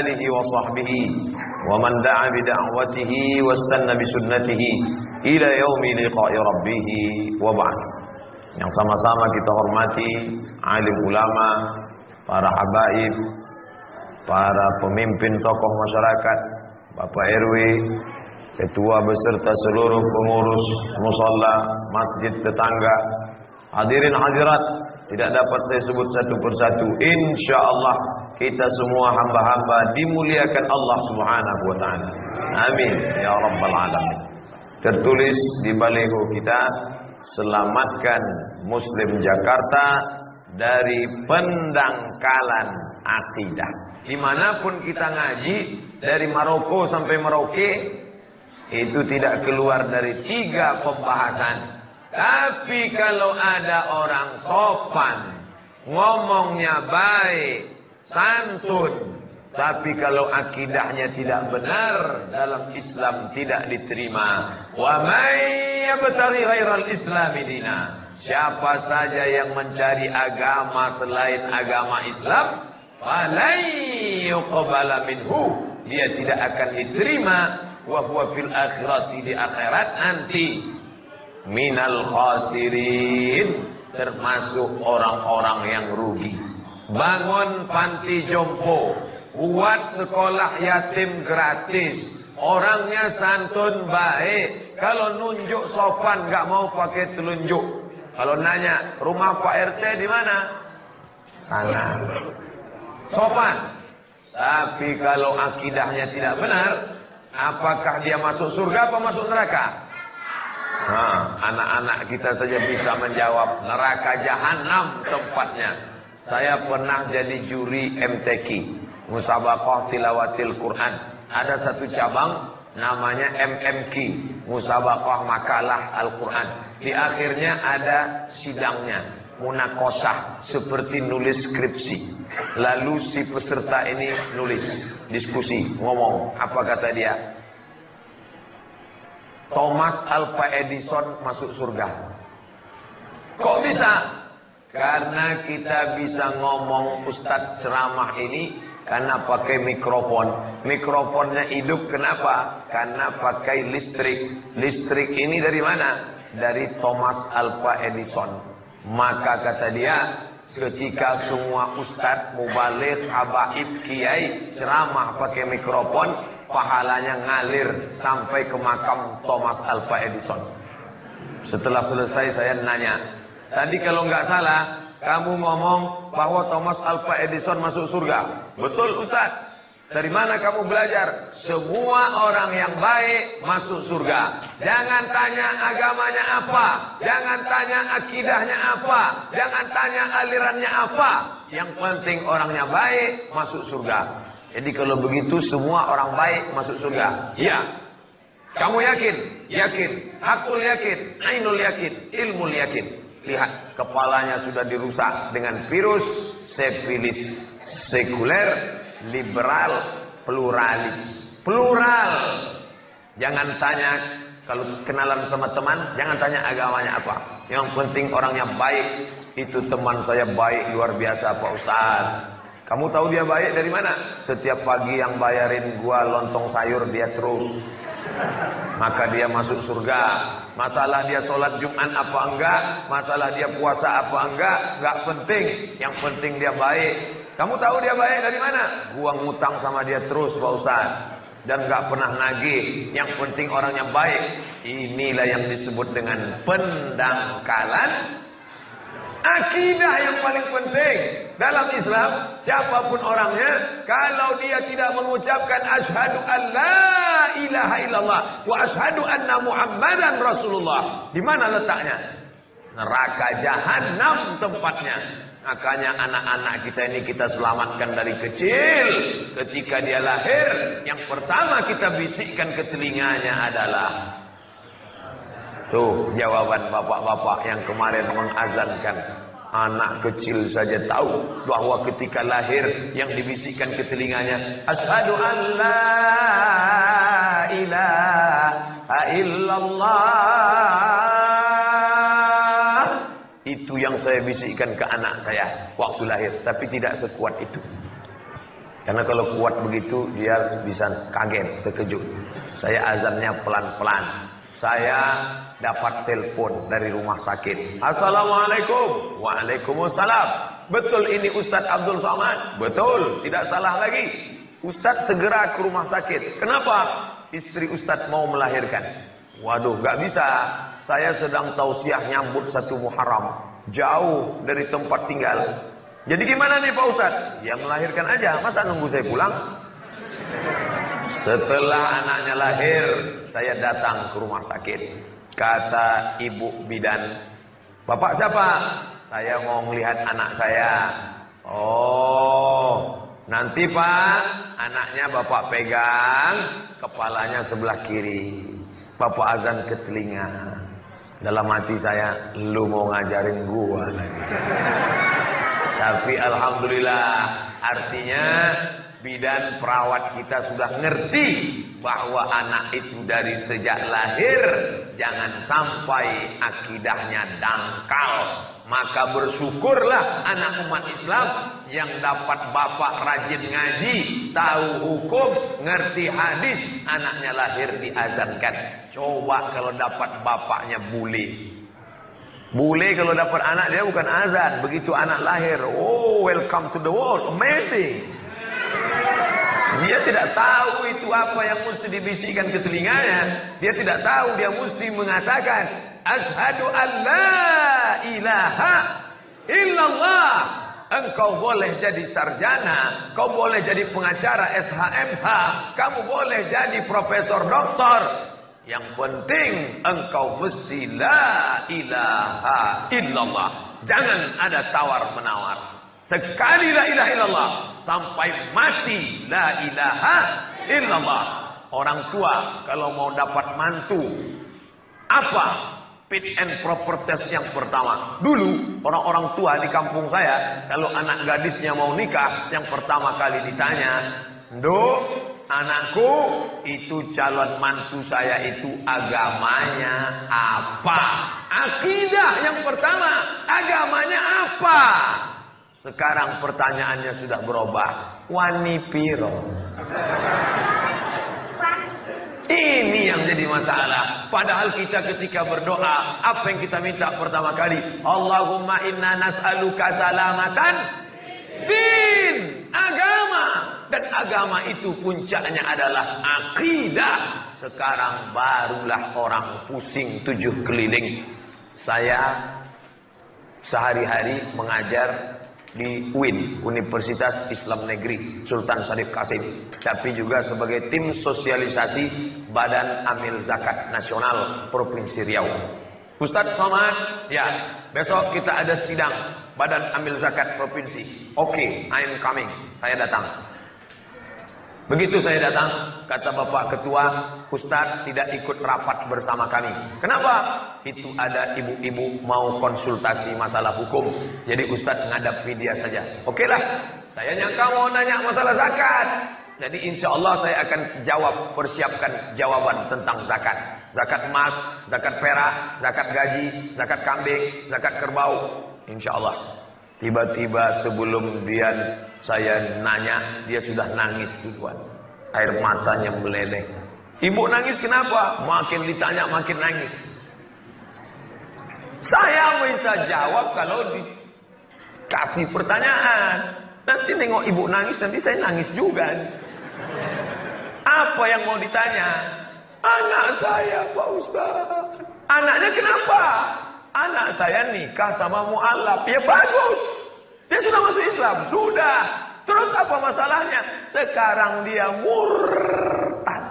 Alihi wa sahbihi. Wa man da'a bida'watihi Wa stanna bisunnatihi Ila yaumi liqa'i rabbihi Wa ba'd. Yang sama-sama kita hormati Alim ulama Para habaib Para pemimpin tokoh masyarakat Bapak RW ketua beserta seluruh pengurus musalla, masjid tetangga, hadirin hadirat, tidak dapat saya sebut satu persatu. Insya Allah kita semua hamba-hamba dimuliakan Allah Subhanahu wa taala. Amin ya rabbal alamin. Tertulis di baliho kita selamatkan muslim Jakarta dari pendangkalan akidah. Di mana pun kita ngaji dari Maroko sampai Merauke itu tidak keluar dari tiga pembahasan. Tapi kalau ada orang sopan, ngomongnya baik, santun, tapi kalau akidahnya tidak benar dalam Islam tidak diterima. Wa may Islam dina. Siapa saja yang mencari agama selain agama Islam, minhu. Dia tidak akan diterima wa huwa fil akhirati di akhirat nanti minal khasirin termasuk orang-orang yang rugi. Bangun panti jompo buat sekolah yatim gratis. Orangnya santun baik. Kalau nunjuk sopan nggak mau pakai telunjuk. Kalau nanya rumah Pak RT di mana? Sana. Sopan. Tapi kalau akidahnya tidak benar Apakah dia masuk surga atau masuk neraka? Nah, anak-anak kita saja bisa menjawab neraka jahanam tempatnya. Saya pernah jadi juri MTQ, Musabaqah Tilawatil Quran. Ada satu cabang namanya MMQ, Musabaqah Makalah Al-Quran. Di akhirnya ada sidangnya, munakosah seperti nulis skripsi. Lalu si peserta ini nulis diskusi, ngomong. Apa kata dia? Thomas Alva Edison masuk surga. Kok bisa? Karena kita bisa ngomong Ustadz ceramah ini karena pakai mikrofon. Mikrofonnya hidup kenapa? Karena pakai listrik. Listrik ini dari mana? Dari Thomas Alva Edison. Maka kata dia, ketika semua ustadz, mubalik, habaib, kiai ceramah pakai mikrofon, pahalanya ngalir sampai ke makam Thomas Alva Edison. Setelah selesai saya nanya, tadi kalau nggak salah, kamu ngomong bahwa Thomas Alva Edison masuk surga. Betul Ustadz? Dari mana kamu belajar? Semua orang yang baik masuk surga. Jangan tanya agamanya apa. Jangan tanya akidahnya apa. Jangan tanya alirannya apa. Yang penting orangnya baik masuk surga. Jadi kalau begitu semua orang baik masuk surga. Iya. Kamu yakin? Yakin. Aku yakin. Ainul yakin. Ilmu yakin. Lihat, kepalanya sudah dirusak dengan virus sepilis sekuler liberal, pluralis. Plural. Jangan tanya kalau kenalan sama teman, jangan tanya agamanya apa. Yang penting orangnya baik. Itu teman saya baik luar biasa Pak Ustaz. Kamu tahu dia baik dari mana? Setiap pagi yang bayarin gua lontong sayur dia terus. Maka dia masuk surga. Masalah dia sholat Jumat apa enggak, masalah dia puasa apa enggak, enggak penting. Yang penting dia baik. Kamu tahu dia baik dari mana? Gua ngutang sama dia terus Pak Ustaz. Dan gak pernah nagih. Yang penting orangnya baik. Inilah yang disebut dengan pendangkalan. Akidah yang paling penting dalam Islam, siapa pun orangnya, kalau dia tidak mengucapkan asyhadu an la ilaha illallah wa asyhadu anna muhammadan rasulullah. Di mana letaknya? Neraka jahanam tempatnya. Makanya anak-anak kita ini kita selamatkan dari kecil. Ketika dia lahir, yang pertama kita bisikkan ke telinganya adalah Tuh jawaban bapak-bapak yang kemarin mengazankan Anak kecil saja tahu bahwa ketika lahir yang dibisikkan ke telinganya Ashadu an la ilaha illallah. Itu yang saya bisikkan ke anak saya waktu lahir, tapi tidak sekuat itu. Karena kalau kuat begitu dia bisa kaget, terkejut. Saya azannya pelan-pelan. Saya dapat telepon dari rumah sakit. Assalamualaikum. Waalaikumsalam. Betul ini Ustadz Abdul Somad? Betul, tidak salah lagi. Ustadz segera ke rumah sakit. Kenapa? Istri Ustadz mau melahirkan. Waduh, gak bisa. Saya sedang tausiah nyambut satu Muharram. Jauh dari tempat tinggal. Jadi gimana nih Pak Ustadz? Ya melahirkan aja. Masa nunggu saya pulang? Setelah anaknya lahir, saya datang ke rumah sakit. Kata ibu bidan, Bapak siapa? Saya mau melihat anak saya. Oh, nanti Pak, anaknya Bapak pegang, kepalanya sebelah kiri. Bapak azan ke telinga. Dalam hati saya, lu mau ngajarin gua lagi. Tapi Alhamdulillah, artinya bidan perawat kita sudah ngerti bahwa anak itu dari sejak lahir jangan sampai akidahnya dangkal. Maka bersyukurlah anak umat Islam yang dapat bapak rajin ngaji tahu hukum ngerti hadis anaknya lahir diazankan. Coba kalau dapat bapaknya bule Bule kalau dapat anak dia bukan azan. Begitu anak lahir, oh welcome to the world, amazing. Dia tidak tahu itu apa yang mesti dibisikkan ke telinganya. Dia tidak tahu, dia mesti mengatakan, Ashadu an la ilaha illallah. Engkau boleh jadi sarjana, kau boleh jadi pengacara SHMH, kamu boleh jadi profesor doktor, yang penting engkau mesti la ilaha illallah. Jangan ada tawar menawar. Sekali la ilaha illallah sampai mati la ilaha illallah. Orang tua kalau mau dapat mantu apa fit and proper test yang pertama. Dulu orang-orang tua di kampung saya kalau anak gadisnya mau nikah yang pertama kali ditanya, "Nduk, anakku itu calon mantu saya itu agamanya apa? Akidah yang pertama, agamanya apa? Sekarang pertanyaannya sudah berubah. Wani piro. Ini yang jadi masalah. Padahal kita ketika berdoa, apa yang kita minta pertama kali? Allahumma inna nas'aluka salamatan din, agama. Dan agama itu puncaknya adalah akidah. Sekarang barulah orang pusing tujuh keliling. Saya sehari-hari mengajar di UIN, Universitas Islam Negeri Sultan Syarif Kasim. Tapi juga sebagai tim sosialisasi Badan Amil Zakat Nasional Provinsi Riau. Ustadz Somad, ya besok kita ada sidang Badan Amil Zakat Provinsi. Oke, okay, I am coming. Saya datang. Begitu saya datang, kata Bapak Ketua, Ustadz tidak ikut rapat bersama kami. Kenapa? Itu ada ibu-ibu mau konsultasi masalah hukum. Jadi Ustadz ngadap media saja. Oke lah, saya nyangka mau nanya masalah zakat. Jadi insya Allah saya akan jawab, persiapkan jawaban tentang zakat. Zakat emas, zakat perak, zakat gaji, zakat kambing, zakat kerbau. Insya Allah. Tiba-tiba sebelum dia saya nanya, dia sudah nangis duluan. Air matanya meleleh. Ibu nangis kenapa? Makin ditanya makin nangis. Saya bisa jawab kalau dikasih pertanyaan. Nanti nengok ibu nangis, nanti saya nangis juga. Apa yang mau ditanya? Anak saya Pak Ustaz. Anaknya kenapa? Anak saya nikah sama mu'alaf. Ya bagus. Dia sudah masuk Islam, sudah. Terus apa masalahnya? Sekarang dia murtad.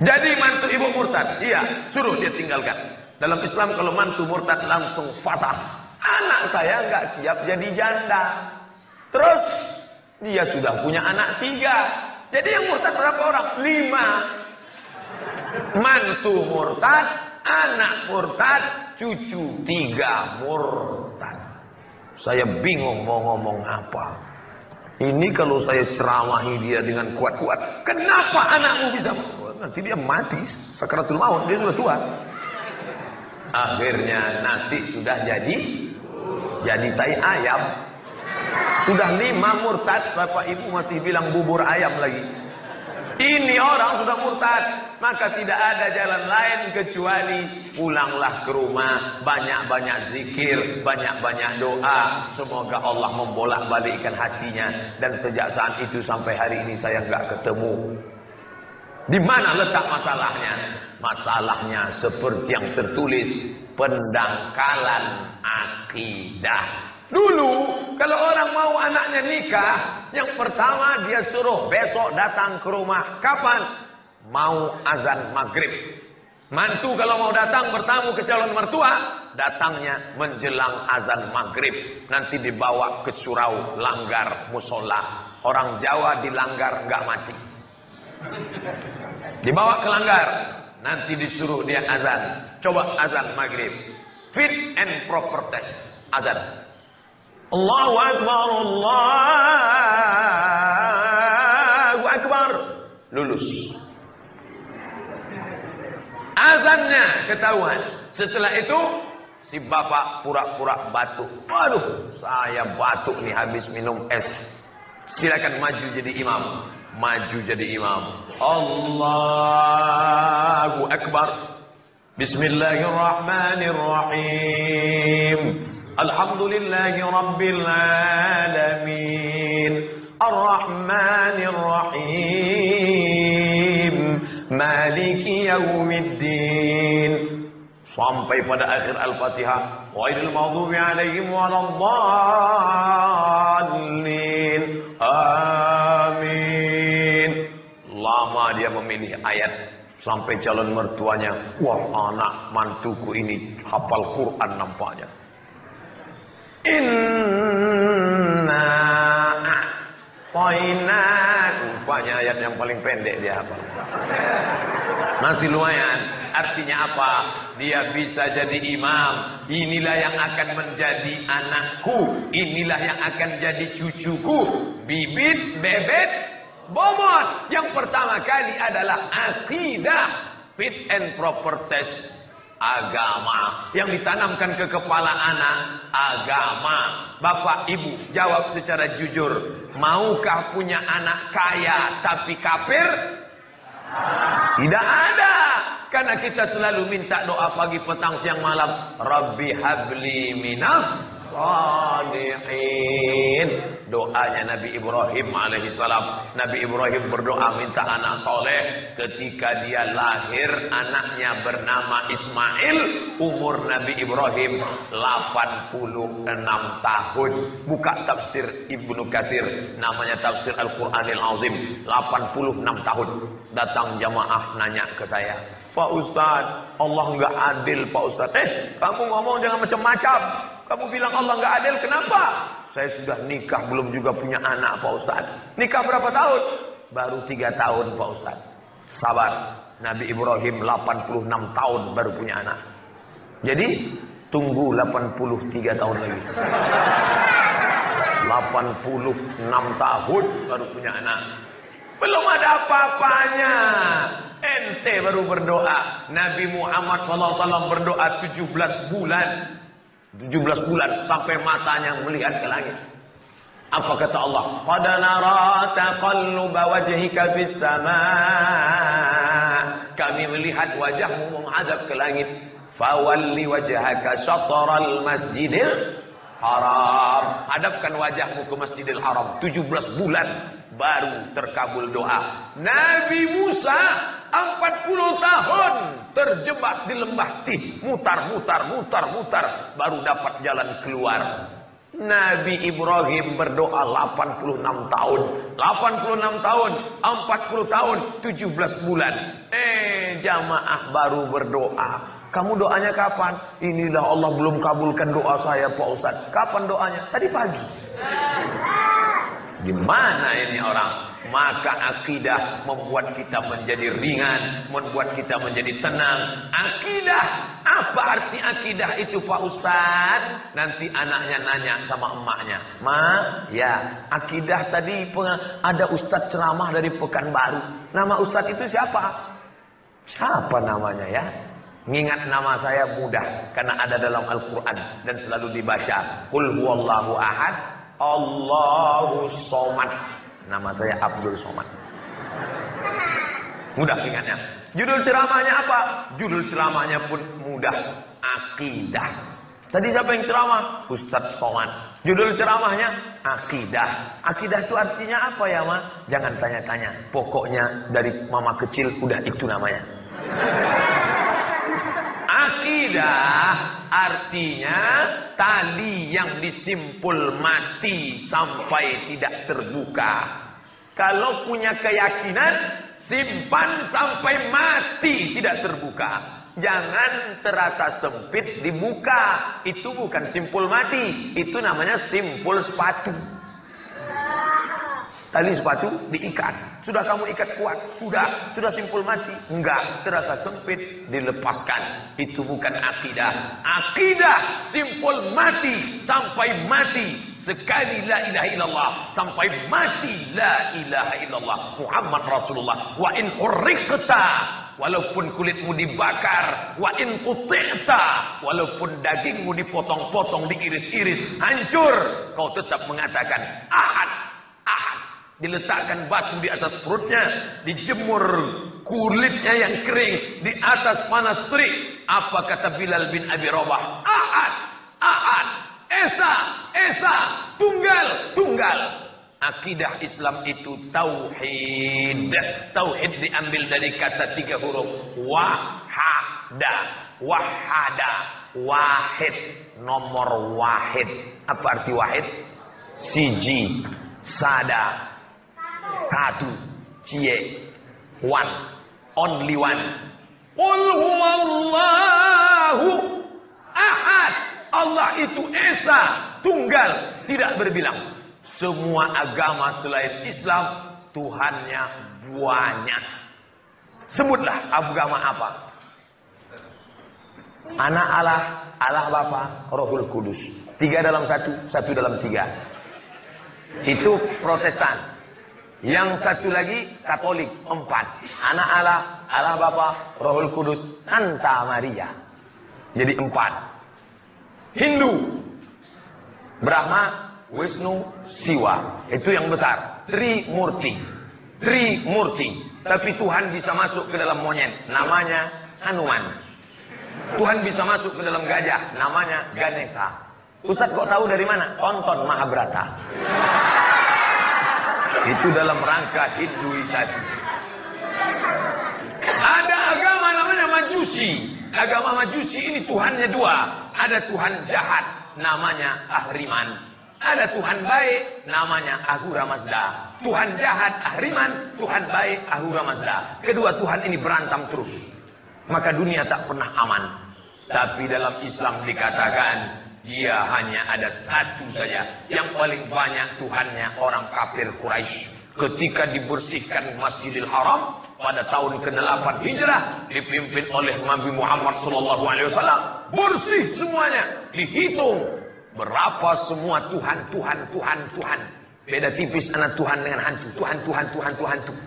Jadi mantu ibu murtad, iya, suruh dia tinggalkan. Dalam Islam kalau mantu murtad langsung fasah. Anak saya nggak siap jadi janda. Terus dia sudah punya anak tiga. Jadi yang murtad berapa orang? Lima. Mantu murtad, anak murtad, cucu tiga murtad. Saya bingung mau ngomong apa. Ini kalau saya ceramahi dia dengan kuat-kuat, kenapa anakmu bisa? Nanti dia mati, sakaratul maut, dia sudah tua. Akhirnya nasi sudah jadi jadi tai ayam. Sudah lima murtad, Bapak Ibu masih bilang bubur ayam lagi. Ini orang sudah murtad, maka tidak ada jalan lain kecuali pulanglah ke rumah, banyak-banyak zikir, banyak-banyak doa. Semoga Allah membolak-balikkan hatinya dan sejak saat itu sampai hari ini saya nggak ketemu. Di mana letak masalahnya? Masalahnya seperti yang tertulis pendangkalan akidah. Dulu kalau orang mau anaknya nikah, yang pertama dia suruh besok datang ke rumah. Kapan? Mau azan maghrib. Mantu kalau mau datang bertamu ke calon mertua, datangnya menjelang azan maghrib. Nanti dibawa ke surau, langgar, musola. Orang Jawa dilanggar nggak mati. Dibawa ke langgar, nanti disuruh dia azan. Coba azan maghrib. Fit and proper test. Azan. Allahu Akbar, Allahu Akbar. Lulus. Azannya ketahuan. Setelah itu, si bapak pura-pura batuk. Waduh, saya batuk nih habis minum es. Silakan maju jadi imam. Maju jadi imam. Allahu Akbar. Bismillahirrahmanirrahim. الحمد لله رب العالمين الرحمن الرحيم مالك يوم الدين sampai pada akhir Al-Fatihah ghairil maghdubi alaihim waladdallin amin lama dia memilih ayat sampai calon mertuanya wah anak mantuku ini hafal Quran nampaknya Inna Poina Rupanya ayat yang paling pendek dia apa? Masih lumayan. Artinya apa? Dia bisa jadi imam. Inilah yang akan menjadi anakku. Inilah yang akan jadi cucuku. Bibit, bebet, bobot Yang pertama kali adalah akidah. Fit and proper test agama. Yang ditanamkan ke kepala anak agama. Bapak ibu jawab secara jujur. Maukah punya anak kaya tapi kafir? Tidak ada. Karena kita selalu minta doa pagi petang siang malam. Rabbi habli minas salihin. Doanya Nabi Ibrahim alaihissalam. Nabi Ibrahim berdoa minta anak soleh. Ketika dia lahir, anaknya bernama Ismail. Umur Nabi Ibrahim 86 tahun. Buka tafsir Ibnu Katsir. Namanya tafsir Al-Quranil Azim. 86 tahun. Datang jamaah nanya ke saya. Pak Ustadz, Allah nggak adil Pak Ustadz. Eh, kamu ngomong jangan macam-macam. Kamu bilang Allah nggak adil, kenapa? Saya sudah nikah, belum juga punya anak Pak Ustaz. Nikah berapa tahun? Baru tiga tahun Pak Ustaz. Sabar. Nabi Ibrahim 86 tahun baru punya anak. Jadi tunggu 83 tahun lagi. 86 tahun baru punya anak. Belum ada apa-apanya. Ente baru berdoa. Nabi Muhammad SAW berdoa 17 bulan. 17 bulan sampai matanya melihat ke langit. Apa kata Allah? Qad nara taqalluba wajhika fis sama. Kami melihat wajahmu menghadap ke langit. Fawalli wajhaka syatral masjidil haram. Hadapkan wajahmu ke Masjidil Haram. 17 bulan baru terkabul doa. Nabi Musa 40 tahun terjebak di lembah Tih, mutar mutar mutar mutar baru dapat jalan keluar. Nabi Ibrahim berdoa 86 tahun, 86 tahun, 40 tahun, 17 bulan. Eh, jamaah baru berdoa. Kamu doanya kapan? Inilah Allah belum kabulkan doa saya Pak Ustaz. Kapan doanya? Tadi pagi. Gimana ini orang? Maka akidah membuat kita menjadi ringan, membuat kita menjadi tenang. Akidah Apa arti akidah itu Pak Ustaz? Nanti anaknya nanya sama emaknya. Ma, ya akidah tadi ada Ustaz ceramah dari Pekanbaru. Nama Ustaz itu siapa? Siapa namanya ya? Mengingat nama saya mudah karena ada dalam Al-Quran dan selalu dibaca. Qul huwallahu ahad, Allahu somad. Nama saya Abdul Somad. Mudah ingatnya. Judul ceramahnya apa? Judul ceramahnya pun mudah. Akidah. Tadi siapa yang ceramah? Ustadz Somad. Judul ceramahnya akidah. Akidah itu artinya apa ya, Ma? Jangan tanya-tanya. Pokoknya dari mama kecil udah itu namanya. Akidah artinya tali yang disimpul mati sampai tidak terbuka. Kalau punya keyakinan, simpan sampai mati tidak terbuka. Jangan terasa sempit dibuka. Itu bukan simpul mati, itu namanya simpul sepatu. Tali sepatu diikat. Sudah kamu ikat kuat? Sudah. Sudah simpul mati? Enggak. Terasa sempit, dilepaskan. Itu bukan akidah. Akidah simpul mati sampai mati. Sekali la ilaha illallah sampai mati la ilaha illallah Muhammad Rasulullah wa in urriqta walaupun kulitmu dibakar wa in quti'ta walaupun dagingmu dipotong-potong diiris-iris hancur kau tetap mengatakan ahad diletakkan batu di atas perutnya, dijemur kulitnya yang kering di atas panas terik. Apa kata Bilal bin Abi Rabah? Ahad, ahad, esa, esa, tunggal, tunggal. Akidah Islam itu tauhid. Tauhid diambil dari kata tiga huruf wahada, wahada, wahid, nomor wahid. Apa arti wahid? Siji, sada, satu. Cie. One. Only one. Qul huwallahu ahad. Allah itu Esa. Tunggal. Tidak berbilang. Semua agama selain Islam. Tuhannya banyak. Sebutlah agama apa. Anak Allah, Allah Bapa, Rohul Kudus. Tiga dalam satu, satu dalam tiga. Itu protestan. Yang satu lagi Katolik empat. Anak Allah, Allah Bapa, Rohul Kudus, Santa Maria. Jadi empat. Hindu, Brahma, Wisnu, Siwa. Itu yang besar. Trimurti. Trimurti. Tapi Tuhan bisa masuk ke dalam monyet. Namanya Hanuman. Tuhan bisa masuk ke dalam gajah. Namanya Ganesha. Ustaz kok tahu dari mana? Tonton Mahabharata. Itu dalam rangka Hinduisasi. Ada agama namanya Majusi. Agama Majusi ini Tuhannya dua. Ada Tuhan jahat namanya Ahriman. Ada Tuhan baik namanya Ahura Mazda. Tuhan jahat Ahriman, Tuhan baik Ahura Mazda. Kedua Tuhan ini berantem terus. Maka dunia tak pernah aman. Tapi dalam Islam dikatakan dia hanya ada satu saja. Yang paling banyak Tuhannya orang kafir Quraisy. Ketika dibersihkan Masjidil Haram pada tahun ke-8 Hijrah dipimpin oleh Nabi Muhammad wasallam, bersih semuanya, dihitung berapa semua Tuhan, Tuhan, Tuhan, Tuhan. Beda tipis anak Tuhan dengan hantu. Tuhan, Tuhan, Tuhan, Tuhan, Tuhan.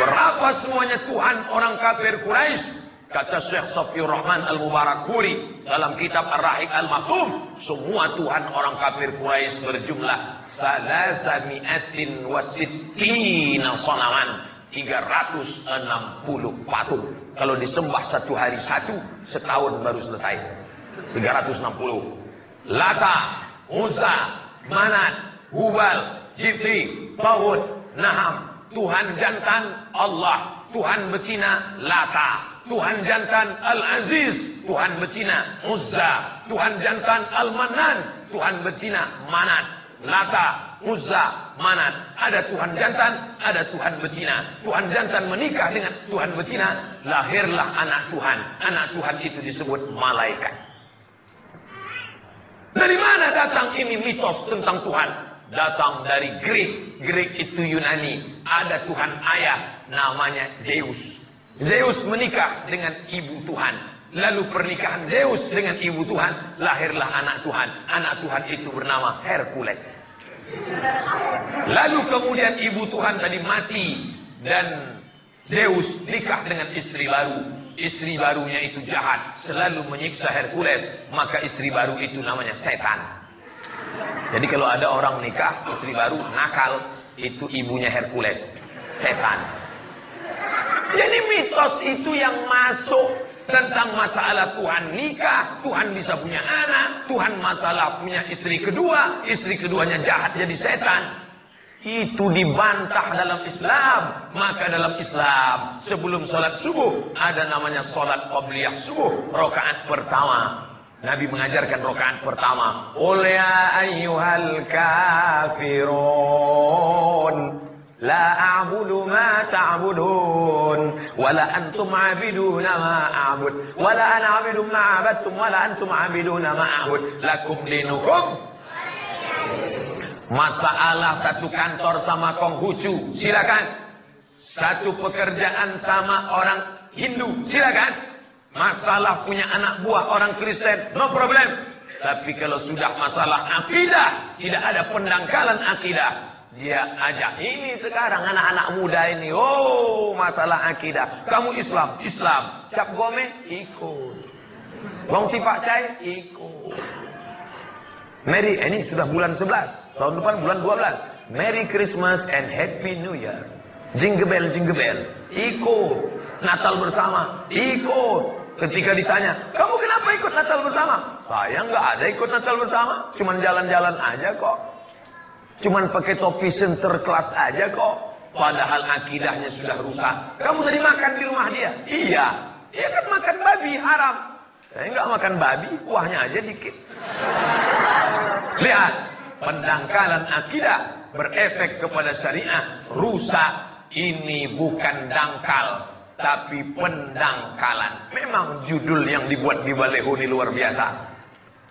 Berapa semuanya Tuhan orang kafir Quraisy Kata Syekh Safiur Rahman Al-Mubarakuri dalam kitab Ar-Rahik Al-Makhum, semua Tuhan orang kafir Quraisy berjumlah salasami'atin wasittina sanaman. 360 patung. Kalau disembah satu hari satu, setahun baru selesai. 360. Lata, Musa, Manat, Hubal, Jibri, Tawud, Naham. Tuhan jantan Allah. Tuhan betina Lata. Tuhan jantan Al-Aziz, Tuhan betina Uzza, Tuhan jantan Al-Manan, Tuhan betina Manat, Lata, Uzza, Manat. Ada Tuhan jantan, ada Tuhan betina. Tuhan jantan menikah dengan Tuhan betina, lahirlah anak Tuhan. Anak Tuhan itu disebut malaikat. Dari mana datang ini mitos tentang Tuhan? Datang dari Greek. Greek itu Yunani. Ada Tuhan ayah namanya Zeus. Zeus menikah dengan ibu Tuhan. Lalu pernikahan Zeus dengan ibu Tuhan, lahirlah anak Tuhan. Anak Tuhan itu bernama Hercules. Lalu kemudian ibu Tuhan tadi mati dan Zeus nikah dengan istri baru. Istri barunya itu jahat, selalu menyiksa Hercules, maka istri baru itu namanya setan. Jadi kalau ada orang nikah, istri baru nakal, itu ibunya Hercules, setan. Jadi mitos itu yang masuk tentang masalah Tuhan nikah, Tuhan bisa punya anak, Tuhan masalah punya istri kedua, istri keduanya jahat jadi setan. Itu dibantah dalam Islam. Maka dalam Islam sebelum sholat subuh ada namanya sholat qabliyah subuh rakaat pertama. Nabi mengajarkan rakaat pertama. Qul ya ayyuhal kafirun. La a'budu ma ta'budun Wa la antum abiduna ma a'bud Wa la ana abidu ma abadtum Wa la antum abiduna ma a'bud. Lakum dinukum. Masalah satu kantor sama Konghucu Silakan. Satu pekerjaan sama orang Hindu Silakan. Masalah punya anak buah orang Kristen No problem. Tapi kalau sudah masalah akidah Tidak ada pendangkalan akidah dia ajak ini sekarang anak-anak muda ini. Oh, masalah akidah. Kamu Islam, Islam. Cap gome, ikut. Wong Pak Cai, ikut. Merry, eh, ini sudah bulan 11. Tahun depan bulan 12. Merry Christmas and Happy New Year. Jingle bell, jingle bell. Ikut. Natal bersama. Ikut. Ketika ditanya, kamu kenapa ikut Natal bersama? Saya nggak ada ikut Natal bersama. Cuman jalan-jalan aja kok. Cuman pakai topi center kelas aja kok. Padahal akidahnya sudah rusak. Kamu tadi makan di rumah dia? Iya. Dia kan makan babi, haram. Saya nggak makan babi, kuahnya aja dikit. Lihat, pendangkalan akidah berefek kepada syariah. Rusak. Ini bukan dangkal, tapi pendangkalan. Memang judul yang dibuat di baleho ini luar biasa.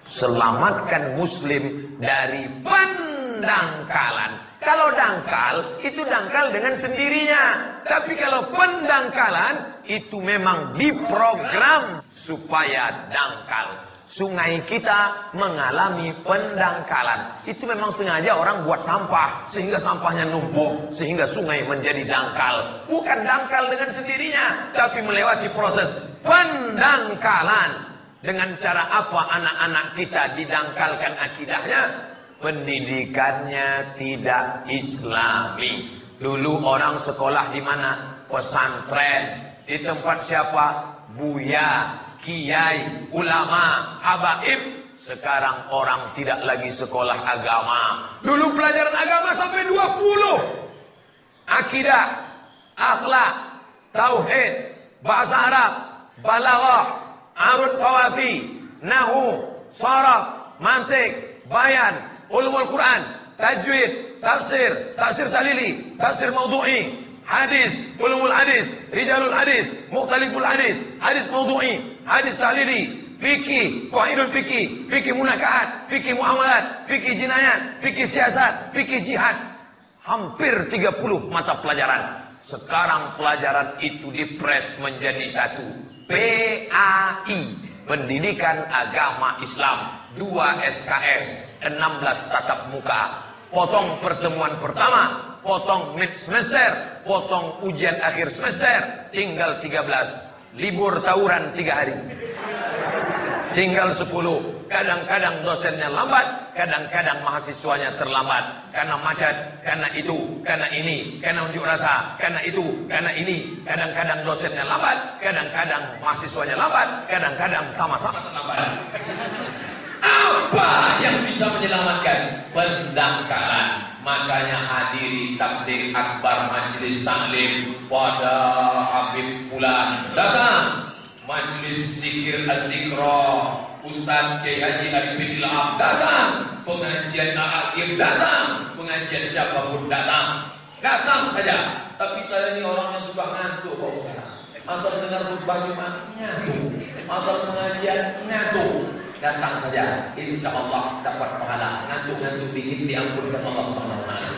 Selamatkan muslim dari pendangkalan pendangkalan. Kalau dangkal, itu dangkal dengan sendirinya. Tapi kalau pendangkalan, itu memang diprogram supaya dangkal. Sungai kita mengalami pendangkalan. Itu memang sengaja orang buat sampah. Sehingga sampahnya numpuk. Sehingga sungai menjadi dangkal. Bukan dangkal dengan sendirinya. Tapi melewati proses pendangkalan. Dengan cara apa anak-anak kita didangkalkan akidahnya? Pendidikannya tidak islami. Dulu orang sekolah di mana? Pesantren. Di tempat siapa? Buya, kiai, ulama, habaib. Sekarang orang tidak lagi sekolah agama. Dulu pelajaran agama sampai 20. Akidah, akhlak, tauhid, bahasa Arab, balaghah, arut qawafi, nahu, saraf, mantik, bayan, ulumul Quran, tajwid, tafsir, tafsir talili, tafsir maudhu'i, hadis, ulumul hadis, rijalul hadis, mukhtaliful hadis, hadis maudhu'i, hadis talili, fikih, qaidul fikih, fikih munakaat, fikih muamalat, fikih jinayat, fikih siasat, fikih jihad. Hampir 30 mata pelajaran. Sekarang pelajaran itu dipres menjadi satu. PAI, Pendidikan Agama Islam. 2 SKS. 16 tatap muka. Potong pertemuan pertama, potong mid semester, potong ujian akhir semester, tinggal 13. Libur tawuran 3 hari. Tinggal 10. Kadang-kadang dosennya lambat, kadang-kadang mahasiswanya terlambat. Karena macet, karena itu, karena ini, karena unjuk rasa, karena itu, karena ini. Kadang-kadang dosennya lambat, kadang-kadang mahasiswanya lambat, kadang-kadang sama-sama terlambat. Apa yang bisa menyelamatkan? Pendangkalan. Makanya hadiri takdir akbar majlis taklim. Pada Habib Pulan. Datang. Majlis zikir az-zikra. Ustaz Kiai Haji Arifin Ilham. Datang. Pengajian akhir datang. Pengajian siapa pun datang. Datang saja. Tapi saya ini orangnya suka ngantuk kok Ustaz. Asal dengar khutbah Jumat ngantuk asal pengajian ngantuk datang saja insya Allah dapat pahala ngantuk-ngantuk dikit diampunkan Allah Subhanahu wa taala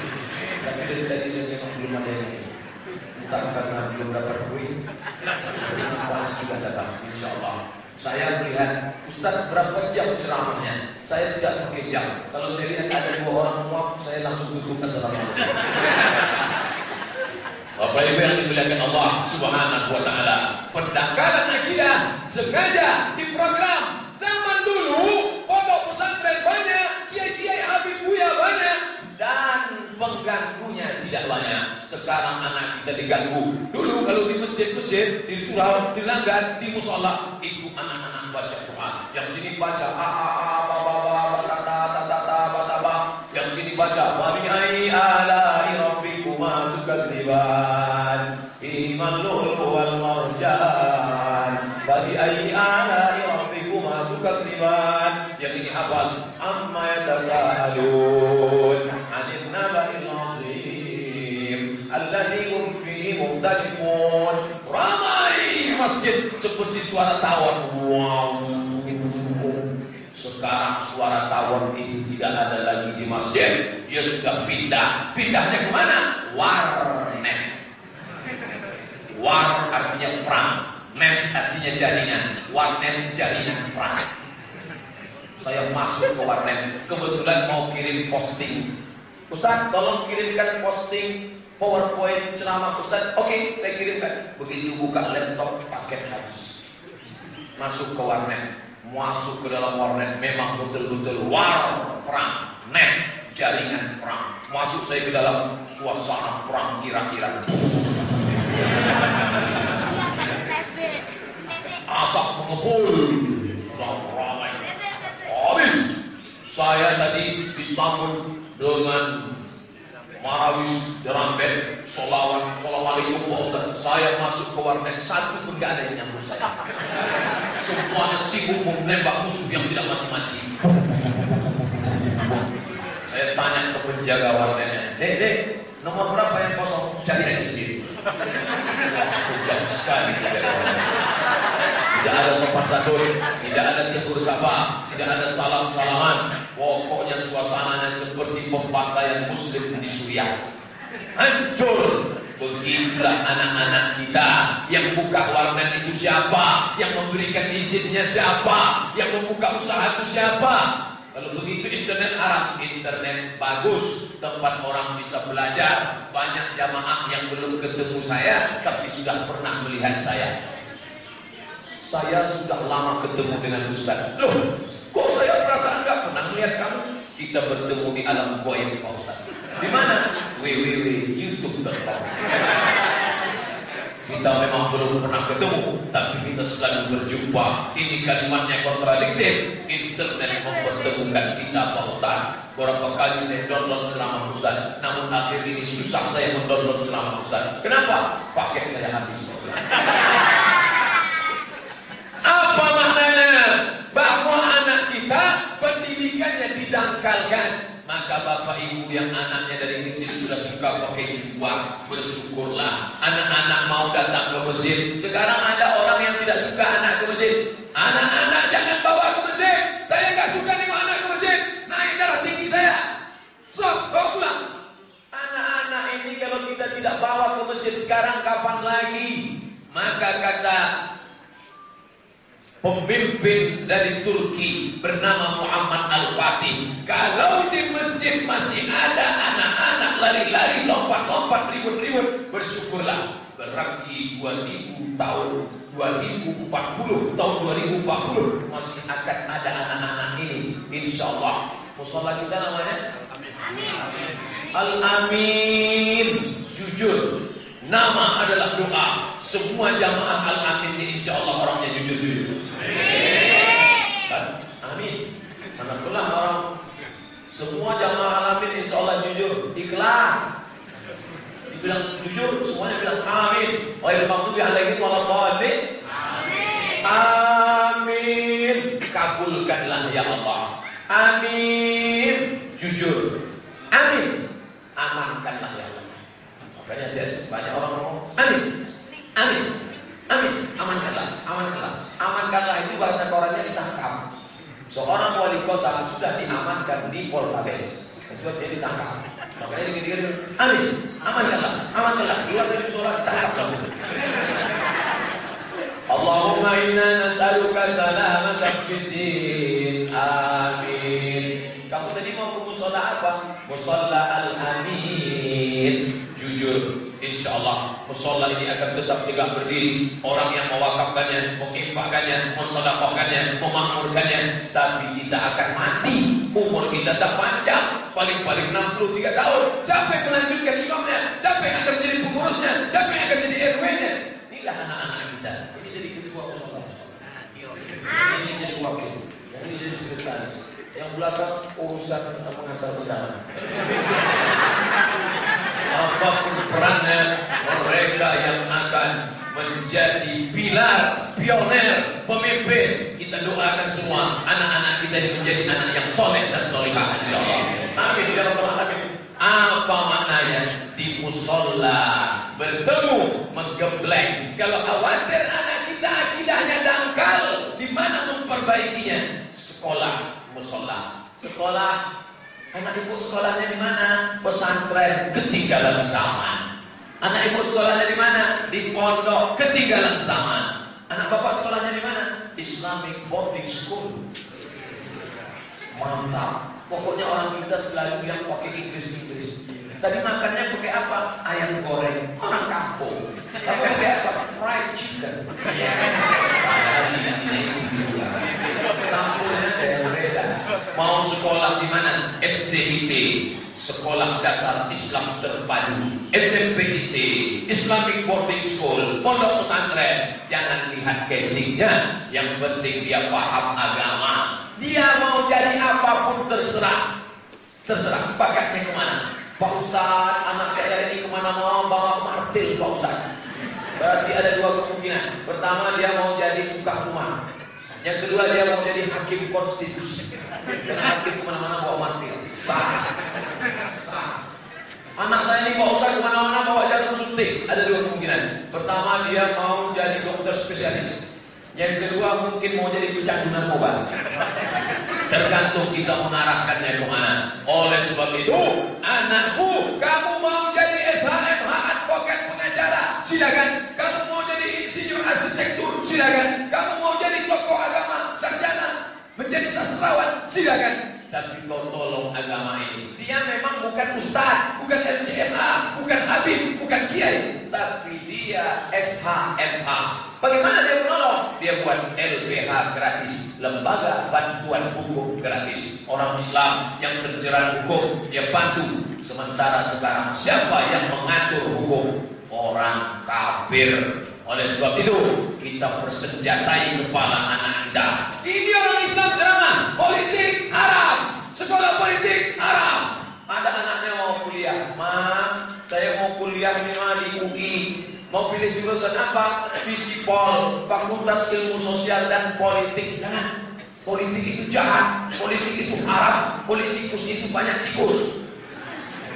tapi dari tadi saya memang belum ada yang bukan karena belum dapat duit sudah datang insya Allah ceramahnya. Saya tidak pakai jam. Kalau saya lihat ada dua orang muak, saya langsung tutup assalamualaikum. Bapak Ibu yang dimuliakan Allah Subhanahu wa taala. Pendangkalan akidah sengaja diprogram. Pengganggunya tidak banyak. Sekarang anak kita diganggu. Dulu kalau di masjid-masjid, di surau, di langgar, di musola, itu anak-anak baca Quran. Yang sini baca a a a ba ba ba ba ta ta ta ta ta ba ta ba. Yang sini baca wa bi ai ala rabbikuma tukadziban. Iman lulu wal marjan. Wa bi ai ala rabbikuma tukadziban. Yang ini hafal amma yatasaalun. Seperti suara tawon. Wow. Sekarang suara tawon itu tidak ada lagi di masjid. Dia sudah pindah. Pindahnya ke mana? Warnet. War artinya perang. Net artinya jaringan. Warnet jaringan perang. Saya masuk ke warnet. Kebetulan mau kirim posting. Ustaz, tolong kirimkan posting PowerPoint ceramah Ustaz. Oke, saya kirimkan. Begitu buka laptop, paket habis. Masuk ke warnet. Masuk ke dalam warnet memang betul-betul war perang, net jaringan perang. Masuk saya ke dalam suasana perang kira-kira. Asap mengepul, ramai. Habis saya tadi disambut dengan marawis, derambet, solawat, solawalikum Pak. Saya masuk ke warnet satu pun gak ada yang nyambut saya. Semuanya sibuk menembak musuh yang tidak mati-mati. Saya tanya ke penjaga warnetnya, Dek, dek, nomor berapa yang kosong? Cari aja sendiri. Sejam sekali. Tidak ada sopan santun, tidak ada tegur sapa, tidak ada salam-salaman. Pokoknya suasananya seperti pembantaian muslim di Suriah. Hancur. Begitulah anak-anak kita yang buka warnet itu siapa, yang memberikan izinnya siapa, yang membuka usaha itu siapa. Kalau begitu internet Arab, internet bagus, tempat orang bisa belajar. Banyak jamaah yang belum ketemu saya, tapi sudah pernah melihat saya. Saya sudah lama ketemu dengan Ustaz. Loh, kok saya perasaan nggak pernah melihat kamu? Kita bertemu di alam goib Pak Ustaz. Di mana? www.youtube.com Kita memang belum pernah ketemu, tapi kita selalu berjumpa. Ini kalimatnya kontradiktif. Internet mempertemukan kita Pak Ustaz. Berapa kali saya download ceramah Ustaz, namun akhir ini susah saya mendownload ceramah Ustaz. Kenapa? Paket saya habis Pak Ustaz. Apa maknanya? Bahwa anak kita pendidikannya didangkalkan. Maka bapak ibu yang anaknya dari kecil sudah suka pakai jubah, bersyukurlah. Anak-anak mau datang ke masjid. Sekarang ada orang yang tidak suka anak ke masjid. Anak-anak jangan bawa ke masjid. Saya nggak suka nih anak ke masjid. Naik darah tinggi saya. So, bawa pulang. Anak-anak ini kalau kita tidak bawa ke masjid sekarang kapan lagi? Maka kata pemimpin dari Turki bernama Muhammad Al-Fatih. Kalau di masjid masih ada anak-anak lari-lari, lompat-lompat, ribut-ribut, bersyukurlah. Berarti 2000 tahun 2040 tahun 2040 masih akan ada anak-anak ini insya Allah musola kita namanya? Al-Amin. Jujur nama adalah doa. Semua jamaah Al-Amin ini insya Allah orangnya jujur-jujur kan? Amin Alhamdulillah orang. Semua jamaah Al-Amin insya Allah jujur ikhlas dibilang jujur semuanya bilang amin. Wa ilmaghdubi alaihim waladhdallin amin amin. Kabulkanlah ya Allah. Amin. Jujur. Amin. Amankanlah ya Allah. Makanya banyak orang ngomong amin. Amin. Amin. Amankanlah. Amankanlah. Amankanlah. Itu bahasa korannya ditangkap seorang wali kota sudah diamankan di Poltabes. Itu dia ditangkap. Makanya dikit-dikit amin. Amankanlah amankanlah keluar dari surat tangkap langsung Allahumma inna nas'aluka salamatan fid din Musola ini akan tetap tegak berdiri. Orang yang mewakafkannya, menginfakkannya, mensodakohkannya, memakmurkannya, tapi kita akan mati. Umur kita tak panjang, paling-paling 63 tahun. Siapa yang melanjutkan imamnya? Siapa yang akan menjadi pengurusnya? Siapa yang akan jadi RW-nya? Inilah anak-anak kita. Ini jadi ketua musola. Ini jadi wakil. Ini jadi sekretaris. Yang belakang urusan mengantar undangan apa pun perannya mereka yang akan menjadi pilar, pioner, pemimpin. Kita doakan semua anak-anak kita ini menjadi anak yang soleh dan solehah insyaallah. Amin ya rabbal. Apa maknanya di musola bertemu menggembleng? Kalau khawatir anak kita akidahnya dangkal, di mana memperbaikinya? Sekolah musola. Sekolah Anak ibu sekolahnya di mana? Pesantren ketinggalan zaman. Anak ibu sekolahnya di mana? Di pondok ketinggalan zaman. Anak bapak sekolahnya di mana? Islamic boarding school. Mantap. Pokoknya orang kita selalu yang pakai Inggris-Inggris. Tadi makannya pakai apa? Ayam goreng. Orang kampung. Tapi pakai apa? Fried chicken. Di sini beda. Mau sekolah di mana? SDIT, Sekolah Dasar Islam Terpadu, SMPIT, Islamic Boarding School, Pondok Pesantren. Jangan lihat casingnya, yang penting dia paham agama. Dia mau jadi apa pun terserah. Terserah bakatnya ke mana. Pak Ustaz, anak saya ini ke mana mau bawa martil Pak Ustaz. Berarti ada dua kemungkinan. Pertama dia mau jadi buka rumah. Yang kedua dia mau jadi hakim konstitusi. Karena hakim ke mana-mana bawa martil. Sah. Sah. Anak saya ini Pak Ustaz ke mana-mana bawa jarum suntik. Ada dua kemungkinan. Pertama dia mau jadi dokter spesialis. Yang kedua mungkin mau jadi pecandu narkoba. Tergantung kita mengarahkannya ke mana. Oleh sebab itu, anakku, kamu mau jadi SHM, advokat pengacara, silakan. Kamu mau jadi insinyur arsitektur, silakan. Kamu mau jadi tokoh agama, sarjana, menjadi sastrawan, silakan. Tapi kau tolong agama ini. Dia memang bukan ustaz, bukan LCMA, bukan Habib, bukan kiai, tapi dia SHMA. Bagaimana dia menolong? Dia buat LBH gratis, lembaga bantuan hukum gratis. Orang Islam yang terjerat hukum dia bantu. Sementara sekarang siapa yang mengatur hukum? Orang kafir. Oleh sebab itu kita persenjatai kepala anak kita. Ini orang Islam ceramah, politik haram, sekolah politik haram. Ada anaknya mau kuliah, ma, saya mau kuliah di mana di UI. Mau pilih jurusan apa? Visipol, Fakultas Ilmu Sosial dan Politik. Jangan. Politik itu jahat, politik itu haram, politikus itu banyak tikus.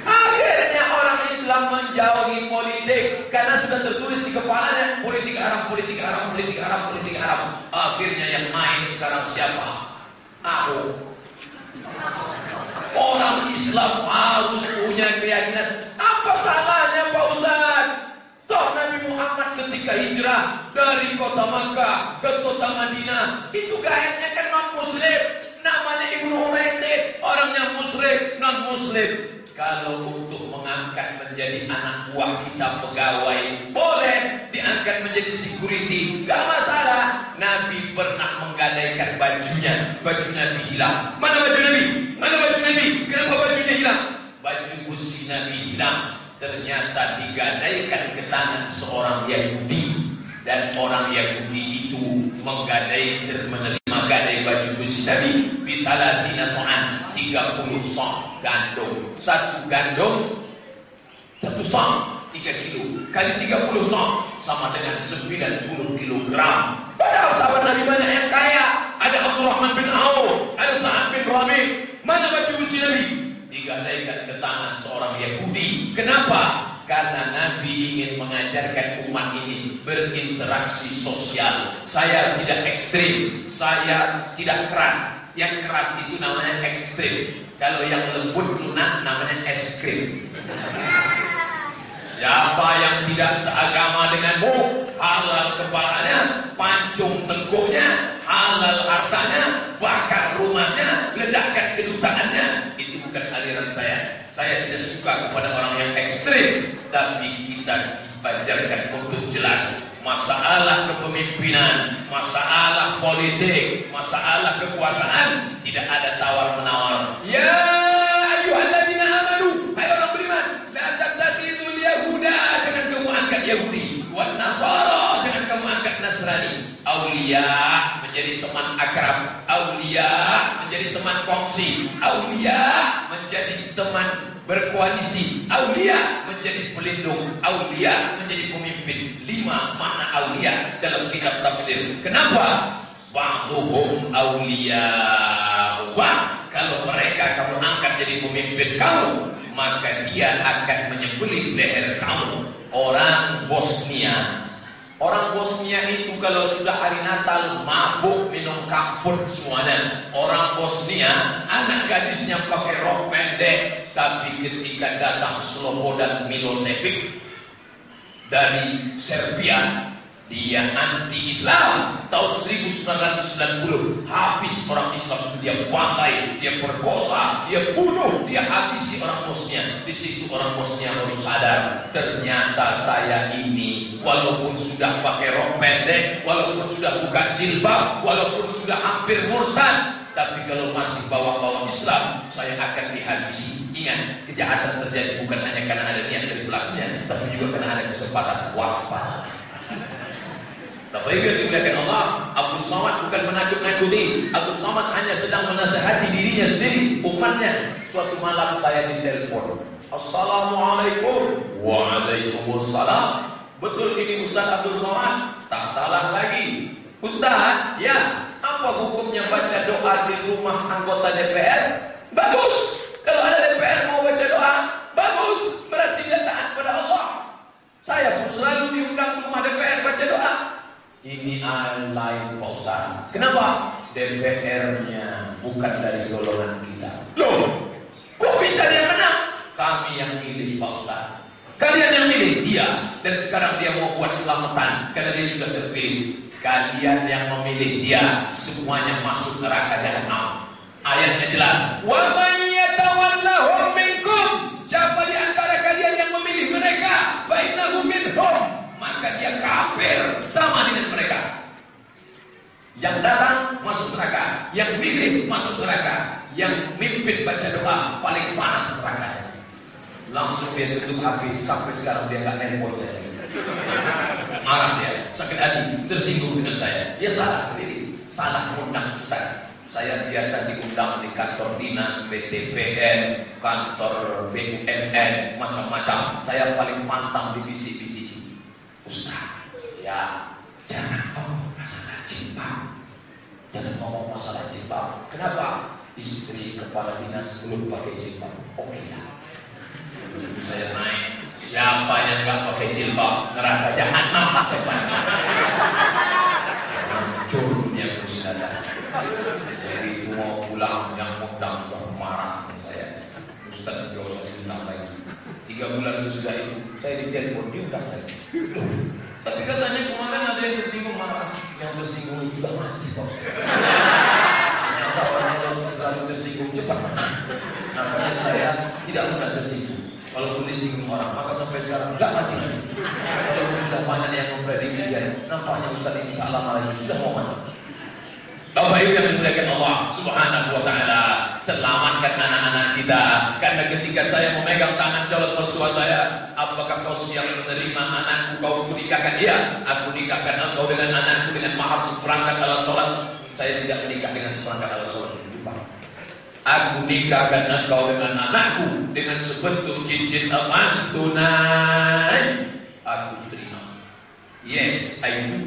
Akhirnya orang Islam menjauhi politik karena sudah tertulis di kepalanya politik haram, politik haram, politik haram, politik haram. Akhirnya yang main sekarang siapa? Aku. Orang Islam harus punya keyakinan. Apa salahnya Pak Ustaz? Toh Nabi Muhammad ketika hijrah dari kota Makkah ke kota Madinah itu gaetnya kan non Muslim, namanya Ibnu Humaitid, orangnya musyrik, non Muslim. Kalau untuk mengangkat menjadi anak buah kita pegawai, boleh diangkat menjadi security, gak masalah. Nabi pernah menggadaikan bajunya, baju Nabi hilang. Mana baju Nabi? Mana baju Nabi? Kenapa bajunya hilang? Baju besi Nabi hilang. Ternyata digadaikan ke tangan seorang Yahudi dan orang Yahudi itu menggadai dan menerima gadai baju besi Nabi bitalatina so'an 30 sok gandum. Satu gandum satu sok 3 kilo. Kali 30 sok sama dengan 90 kilogram. Padahal sahabat Nabi banyak yang kaya. Ada Abdurrahman bin Auf ada Sa'ad bin Rabi. Mana baju besi Nabi digadaikan ke tangan seorang Yahudi kenapa karena Nabi ingin mengajarkan umat ini berinteraksi sosial. Saya tidak ekstrim, saya tidak keras. Yang keras itu namanya ekstrim. Kalau yang lembut lunak namanya es krim. Siapa yang tidak seagama denganmu, halal kepalanya, pancung tengkuknya, halal hartanya, bakar rumahnya, ledakkan kedutaannya. Itu bukan aliran saya. Saya tidak suka kepada orang yang ekstrim, tapi kita dibajarkan untuk jelas masalah kepemimpinan, masalah politik, masalah kekuasaan tidak ada tawar menawar. Ya ayyuhalladzina amanu, hai orang beriman, la tattakhidul yahuda jangan kamu angkat Yahudi, wan nasara jangan kamu angkat Nasrani. Aulia akrab, aulia menjadi teman kongsi, aulia menjadi teman berkoalisi, aulia menjadi pelindung, aulia menjadi pemimpin. Lima makna aulia dalam kitab tafsir. Kenapa? Ba'duhum aulia wa kalau mereka kamu angkat jadi pemimpin kamu, maka dia akan menyembelih leher kamu. Orang Bosnia Orang Bosnia itu kalau sudah hari Natal mabuk minum kapur semuanya. Orang Bosnia anak gadisnya pakai rok pendek, tapi ketika datang Slobodan Milosevic dari Serbia dia anti-Islam tahun 1990 habis orang Islam itu dia bantai, dia perkosa, dia bunuh, dia habisi orang Bosnia. Di situ orang Bosnia baru sadar ternyata saya ini walaupun sudah pakai rok pendek, walaupun sudah buka jilbab, walaupun sudah hampir murtad, tapi kalau masih bawa-bawa Islam, saya akan dihabisi. Ingat, kejahatan terjadi bukan hanya karena ada niat dari pelakunya, tapi juga karena ada kesempatan waspada. Bapak Ibu yang dimuliakan Allah, Abdul Somad bukan menakut-nakuti. Abdul Somad hanya sedang menasehati dirinya sendiri, umatnya. Suatu malam saya di telepon. Assalamualaikum. Waalaikumsalam. Betul ini Ustaz Abdul Somad? Tak salah lagi. Ustaz, ya. Apa hukumnya baca doa di rumah anggota DPR? Bagus. Kalau ada DPR mau baca doa, bagus. Berarti dia taat pada Allah. Saya pun selalu diundang rumah DPR baca doa. Ini lain Pak Ustaz. Kenapa? DPR-nya bukan dari golongan kita. Loh, kok bisa dia menang? Kami yang milih Pak Ustaz. Kalian yang milih? Iya. Dan sekarang dia mau buat selamatan karena dia sudah terpilih. Kalian yang memilih dia semuanya masuk neraka jahanam. Ayatnya jelas. Wa may yatawallahum minkum. Siapa di antara kalian yang memilih mereka? Fa innahu minhum maka dia kafir sama dengan mereka. Yang datang masuk neraka, yang milih masuk neraka, yang mimpin baca doa paling panas neraka. Langsung dia tutup hati sampai sekarang dia nggak nelpon saya. Marah dia, sakit hati, tersinggung dengan saya. Dia salah sendiri, salah undang Ustaz. Saya biasa diundang di kantor dinas, BTPN, kantor BUMN, macam-macam. Saya paling pantang di bisik-bisik. Ustaz, ya jangan ngomong masalah cinta. Jangan ngomong masalah cinta. Kenapa? Istri kepala dinas belum pakai jilbab. Oke lah. Saya naik, siapa yang nggak pakai jilbab? Neraka jahanam. Hancur dia bersinar. Jadi itu mau pulang, yang undang sudah marah saya. Ustaz usah diundang lagi. Tiga bulan sesudah itu, saya ditelepon diundang lagi. Tapi katanya kemarin ada yang tersinggung marah. Yang tersinggung itu gak mati Pak Ustaz. Ternyata orang yang selalu tersinggung cepat mati. Makanya saya tidak mudah tersinggung. Walaupun disinggung orang, maka sampai sekarang gak mati lagi. Kalau sudah banyak yang memprediksi ya, nampaknya Ustaz ini tak lama lagi sudah mau mati. Bapak Ibu yang dimuliakan Allah Subhanahu wa taala, selamatkan anak-anak kita. Karena ketika saya memegang tangan calon mertua saya, apakah kau siap menerima anakku kau nikahkan dia? Aku nikahkan engkau dengan anakku dengan mahar seperangkat alat sholat. Saya tidak menikah dengan seperangkat alat sholat. Aku nikahkan engkau dengan anakku dengan sebentuk cincin emas tunai. Aku terima. Yes, I do.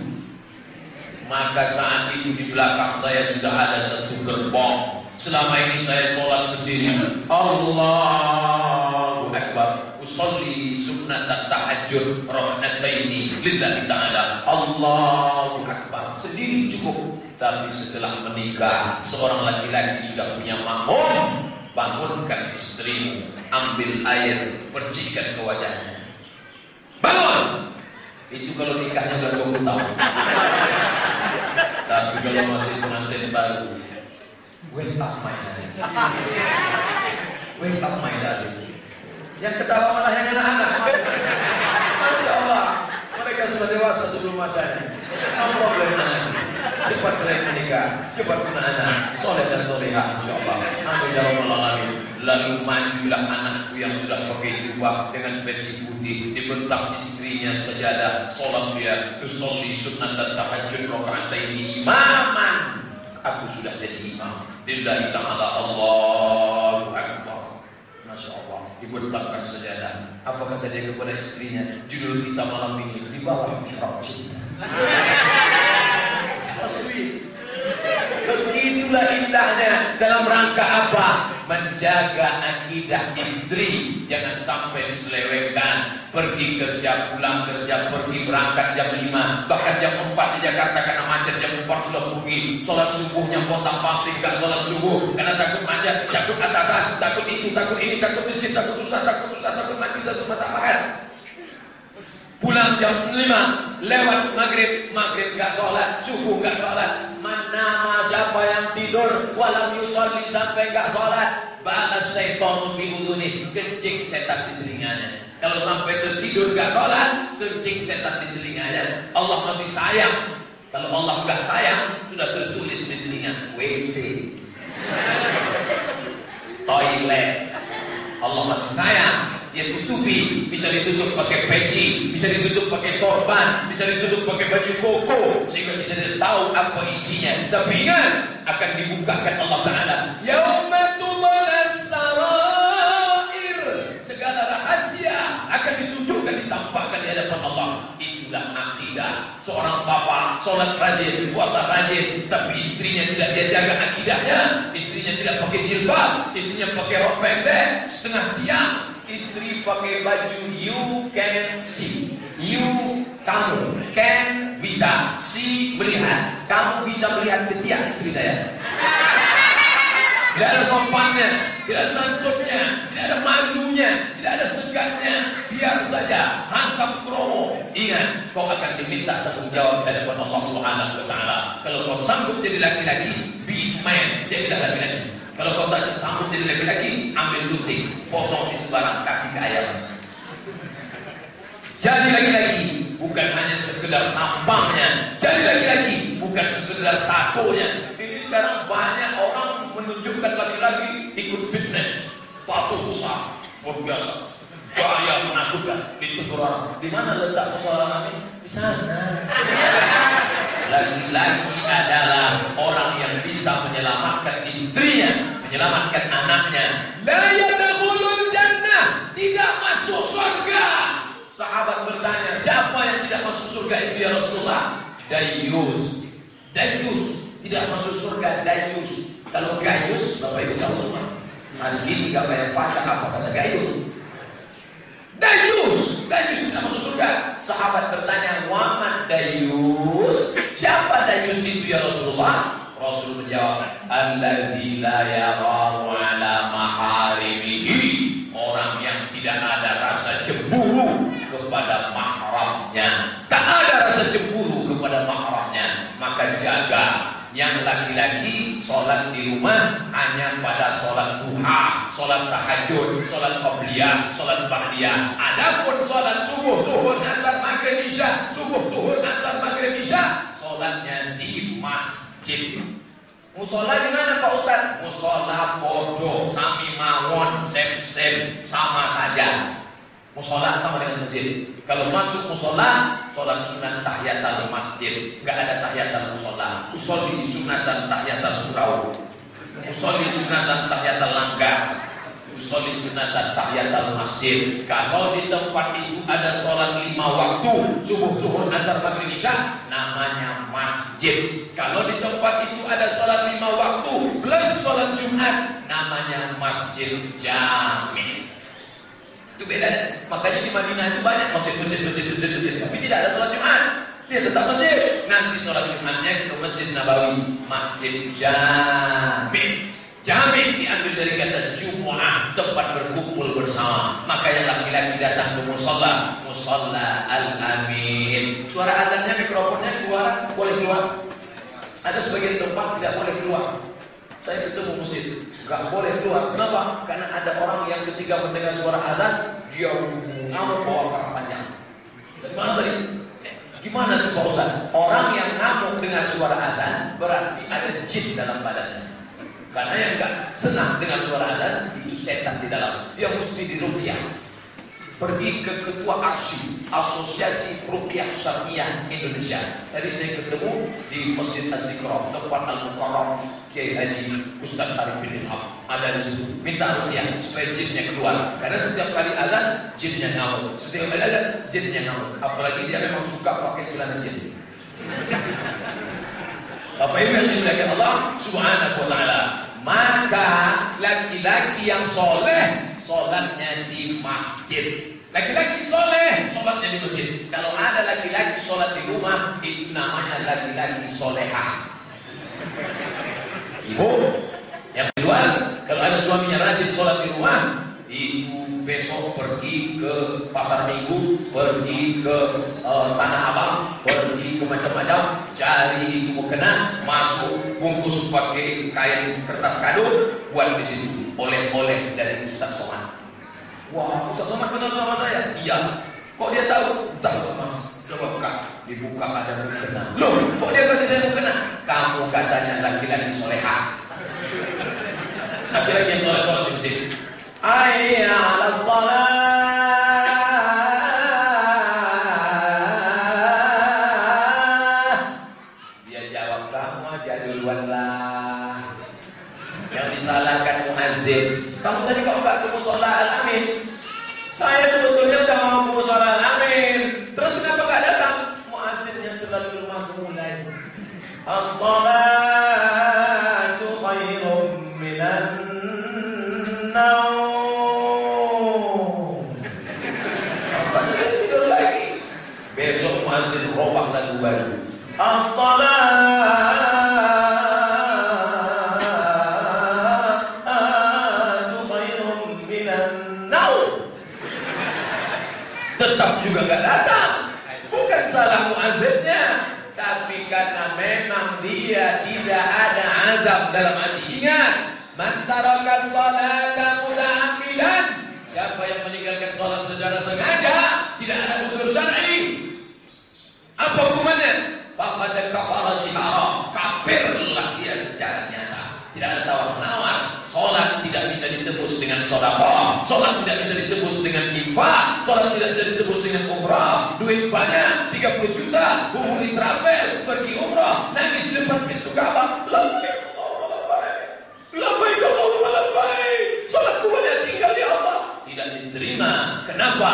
Maka saat itu di belakang saya sudah ada satu gerbong. Selama ini saya sholat sendiri. Allahu Akbar. Usolli sunnat tahajud raka'ataini lillahi ta'ala. Allahu Akbar. Sendiri cukup. Tapi setelah menikah, seorang laki-laki sudah punya makmum. Bangunkan istrimu, ambil air, percikan ke wajahnya. Bangun! Itu kalau nikahnya udah 20 tahun. Tapi kalau masih pengantin baru, wake up my darling. Wake up my darling. Yang ketawa malah yang anak-anak. Masya Allah. Mereka sudah dewasa sebelum masanya. No problem. Cepat kalian menikah. Cepat punya anak. Soleh dan solehah. Insya Allah. Amin ya rabbal alamin. Lalu majulah anakku yang sudah pakai jubah dengan peci putih dibentang istrinya sejadah solat dia tusolli sunnat dan tahajud ini. Imaman. Aku sudah jadi imam. Lillahi ta'ala Allahu Akbar. Masya Allah dibentangkan sejadah. Apa kata dia kepada istrinya? Judul kita malam ini di bawah mihrab cinta begitulah indahnya dalam rangka apa? Menjaga akidah istri. Jangan sampai diselewengkan. Pergi kerja pulang kerja pergi berangkat jam 5 bahkan jam 4 di Jakarta karena macet jam 4 sudah pergi. Sholat subuhnya potong panting gak sholat subuh. Karena takut macet takut atasan takut itu takut ini takut miskin takut susah takut susah takut mati satu mata makan pulang jam 5 lewat maghrib. Maghrib gak sholat subuh gak sholat. Mana siapa yang tidur? Walam yusolli sampai gak sholat. Balas setan fi udhuni kencing setan di telinganya. Kalau sampai tertidur gak sholat kencing setan di telinganya. Allah masih sayang. Kalau Allah gak sayang sudah tertulis di telinga. WC toilet. Allah masih sayang dia tutupi bisa ditutup pakai peci bisa ditutup pakai sorban bisa ditutup pakai baju koko sehingga kita tidak tahu apa isinya. Tapi ingat akan dibukakan Allah Taala. Yaumatumul sarair. Segala rahasia akan ditunjukkan ditampakkan di hadapan Allah. Itulah akidah seorang bapak sholat rajin puasa rajin tapi istrinya tidak dia jaga akidahnya. Istrinya tidak pakai jilbab istrinya pakai rok pendek setengah tiang istri pakai baju you can see you kamu can bisa see melihat kamu bisa melihat ketiak istri saya tidak ada sopannya, tidak ada santunnya, tidak ada mandunya, tidak ada segatnya. Biar saja hantam kromo. Ingat, kau akan diminta tanggung jawab di hadapan Allah Subhanahu wa taala. Kalau kau sanggup jadi laki-laki, be man, jadilah laki-laki. Kalau kau tak sanggup jadi laki-laki, ambil luting, potong itu barang kasih ke ayam. Jadi laki-laki bukan hanya sekedar tampangnya, jadi laki-laki bukan sekedar tatonya. Ini sekarang banyak orang menunjukkan laki-laki ikut fitness, patuh besar, luar biasa. Gaya menakutkan, itu orang. Di mana letak persoalan kami? Di sana. Laki-laki adalah orang yang bisa menyelamatkan istrinya, menyelamatkan anaknya. Jannah, tidak masuk surga. Sahabat bertanya, siapa yang tidak masuk surga itu ya Rasulullah? Dayus. Dayus tidak masuk surga Dayus. Kalau Gayus, Bapak Ibu tahu semua. Hari ini gak bayar pajak apa kata Gayus? Dayus, Dayus tidak masuk surga. Sahabat bertanya, Waman Dayus? Siapa Dayus itu ya Rasulullah? Rasul menjawab, Alladzi la yarahu ala maharimihi. Orang yang tidak ada rasa cemburu kepada mahramnya. Tak ada rasa cemburu kepada mahramnya. Maka jaga yang laki-laki sholat di rumah hanya pada sholat duha, sholat tahajud, sholat qabliyah, sholat ba'diyah. Adapun sholat subuh, zuhur, asar, maghrib, isya, subuh, zuhur, asar, maghrib, isya, sholatnya di masjid. Musola di mana Pak Ustaz? Musola bodoh, sami mawon, sem sem, sama saja. Musola sama dengan masjid. Kalau masuk musola, sholat sunat tahiyatul masjid. Enggak ada tahiyatul musola. Usolli sunatan tahiyatul surau. Usolli sunatan tahiyatul langgar. Usolli sunatan tahiyatul masjid. Kalau di tempat itu ada sholat lima waktu, subuh, zuhur, asar, maghrib, isya, namanya masjid. Kalau di tempat itu ada sholat lima waktu plus sholat Jumat, namanya masjid jami. Itu beda. Makanya di Madinah itu banyak masjid, masjid, masjid, masjid, masjid. Tapi tidak ada sholat Jumat. Dia tetap masjid. Nanti sholat Jumatnya ke Masjid Nabawi. Masjid Jami. Jami diambil dari kata Jum'ah. Tempat berkumpul bersama. Maka yang laki-laki datang ke musola. Musola Al-Amin. Suara azannya, mikrofonnya keluar. Boleh keluar. Ada sebagian tempat tidak boleh keluar. Saya ketemu masjid Gak boleh keluar. Kenapa? Karena ada orang yang ketika mendengar suara azan, dia ngamuk bawa kerah panjang. Dari mana tadi? Gimana tuh Pak Ustaz? Orang yang ngamuk dengan suara azan berarti ada jin dalam badannya. Karena yang gak senang dengan suara azan itu setan di dalam. Dia mesti dirupiah. Pergi ke ketua aksi Asosiasi Rupiah Syariah Indonesia. Tadi saya ketemu di Masjid Az-Zikra tempat Al-Mukarram Kiai Haji Ustaz Arif bin Haq. Ada di situ. Minta rupiah supaya jinnya keluar. Karena setiap kali azan jinnya ngamuk. Setiap kali azan jinnya ngamuk. Apalagi dia memang suka pakai celana jin. Bapak Ibu yang dimuliakan Allah Subhanahu wa taala. Maka laki-laki yang soleh sholatnya di masjid. Laki-laki soleh sholatnya di masjid. Kalau ada laki-laki sholat di rumah itu namanya laki-laki soleha. Ibu yang kedua, kalau ada suaminya rajin sholat di rumah, itu besok pergi ke pasar minggu, pergi ke uh, tanah abang, pergi ke macam-macam, cari itu mukena, masuk bungkus pakai kain kertas kado, buat di situ oleh-oleh dari Ustaz Somad. Wah, Ustaz Somad kenal sama saya? Iya. Kok dia tahu? Tahu mas. Coba buka. Dibuka ada mukena. Loh, kok dia kasih saya mukena? Kamu katanya laki-laki soleha. Laki-laki yang soleh-soleh di sini. Hayya 'ala shalah. Dia tidak ada azab dalam hati. Ingat, man taraka salata muta'ammidan. Siapa yang meninggalkan salat secara sengaja, tidak ada unsur syar'i. Apa hukumannya? Faqad kafara jihara. Kafirlah dia secara nyata. Tidak ada tawar menawar. Salat tidak bisa ditebus dengan sedekah. Salat tidak bisa ditebus dengan infak. Salat tidak bisa ditebus dengan umrah. Duit banyak, 30 juta, hubungi travel, pergi umrah, nangis di depan pintu Ka'bah. Allahumma labbaik. Allahumma labbaik. Salatku banyak tinggal ya Allah. Tidak diterima. Kenapa?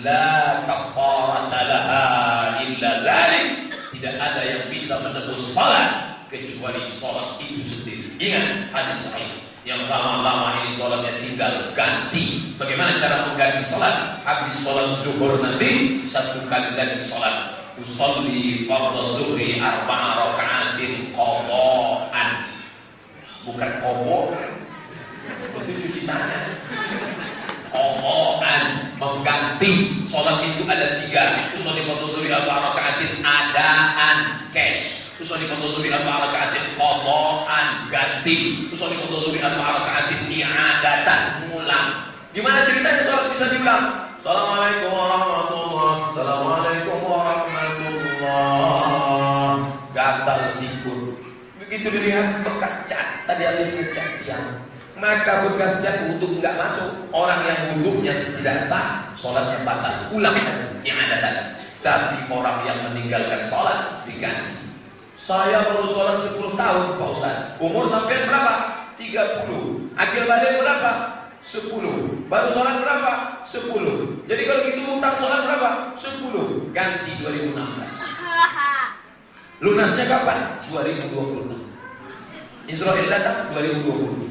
La kafarata laha illa dzalik. Tidak ada yang bisa menebus salat kecuali salat itu sendiri. Ingat hadis sahih yang lama-lama ini salatnya tinggal ganti. Bagaimana cara mengganti salat? Habis salat zuhur nanti satu kali lagi salat. Usolli fardhu zuhri arba'a raka'atin qada'an. Bukan qada'an. Itu cuci tangan. Qada'an mengganti salat itu ada tiga. Usolli fardhu zuhri arba'a raka'atin adaan cash. Usolli fardhu zuhri arba'a raka'atin qada'an ganti. Usolli fardhu zuhri arba'a raka'atin i'adatan ngulang. Gimana ceritanya salat bisa diulang? Assalamualaikum warahmatullahi Assalamualaikum warahmatullah Gatal sikur Begitu dilihat bekas cat Tadi habis ngecat tiang Maka bekas cat wudhu nggak masuk Orang yang wudhunya tidak sah Sholatnya batal Ulang yang ada tadi Tapi orang yang meninggalkan sholat Diganti Saya baru sholat 10 tahun Pak Ustaz. Umur sampai berapa? 30 Akhir balik berapa? 10 Baru sholat berapa? 10 Jadi kalau gitu utang sholat berapa? 10 Ganti 2016 Lunasnya kapan? 2026 Israel datang? 2020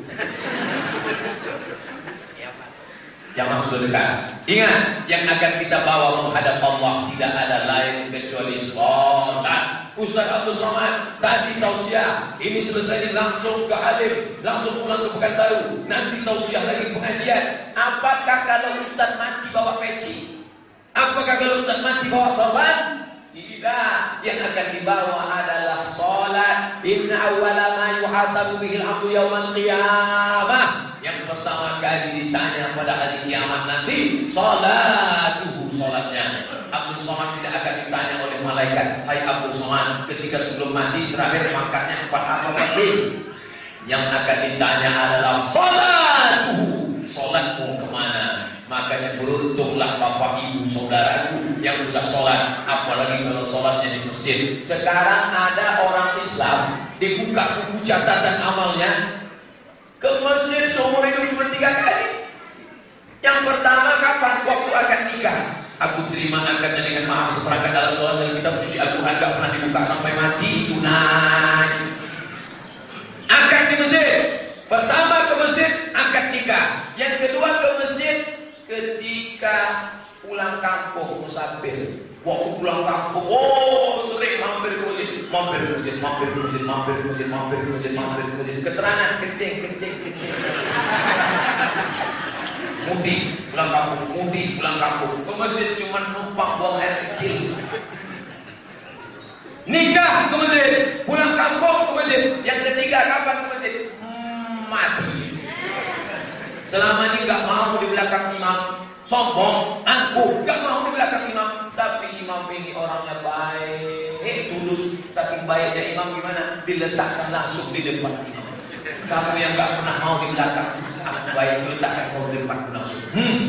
Yang sudah dekat. Ingat Yang akan kita bawa menghadap Allah Tidak ada lain kecuali sholat Ustaz Abdul Somad Tadi tausiah Ini selesai langsung ke Halim Langsung pulang ke Pekanbaru Nanti tausiah lagi pengajian Apakah kalau Ustaz mati bawa peci Apakah kalau Ustaz mati bawa sorban Tidak, yang akan dibawa adalah sholat. Inna awwala ma yuhasabu bihil abdu yawmal qiyamah. Yang pertama kali ditanya pada hari kiamat nanti, sholatuhu sholatnya. Abdul Somad tidak akan ditanya oleh malaikat. Hai Abdul Somad, ketika sebelum mati terakhir makannya empat apa lagi? Yang akan ditanya adalah sholatuhu. Sholatmu ke mana? Makanya beruntunglah bapak ibu saudaraku yang sudah sholat Apalagi kalau sholatnya di masjid Sekarang ada orang Islam Dibuka buku catatan amalnya Ke masjid seumur hidup cuma tiga kali Yang pertama kapan? Waktu akan nikah Aku terima akadnya dengan maaf seperangkat dalam sholat dan kitab suci Al-Quran pernah dibuka sampai mati. Tunai. Akad di masjid. Pertama ke masjid, akad nikah. Yang kedua ke masjid ketika pulang kampung musafir. Waktu pulang kampung oh sering mampir ke masjid. Mampir ke masjid mampir ke masjid mampir ke masjid mampir ke masjid mampir ke masjid. Keterangan kencing kencing kencing mudik pulang kampung mudik pulang kampung. Ke masjid cuma numpang buang air kecil. Nikah ke masjid pulang kampung ke masjid. Yang ketiga kapan ke masjid? Hmm, mati. Selama ini nggak mau di belakang imam, sombong, angkuh, nggak mau di belakang imam. Tapi imam ini orangnya baik, tulus, saking baiknya imam gimana? Diletakkan langsung di depan imam. Kamu yang nggak pernah mau di belakang, aku baik diletakkan kau di depan langsung. Hmm.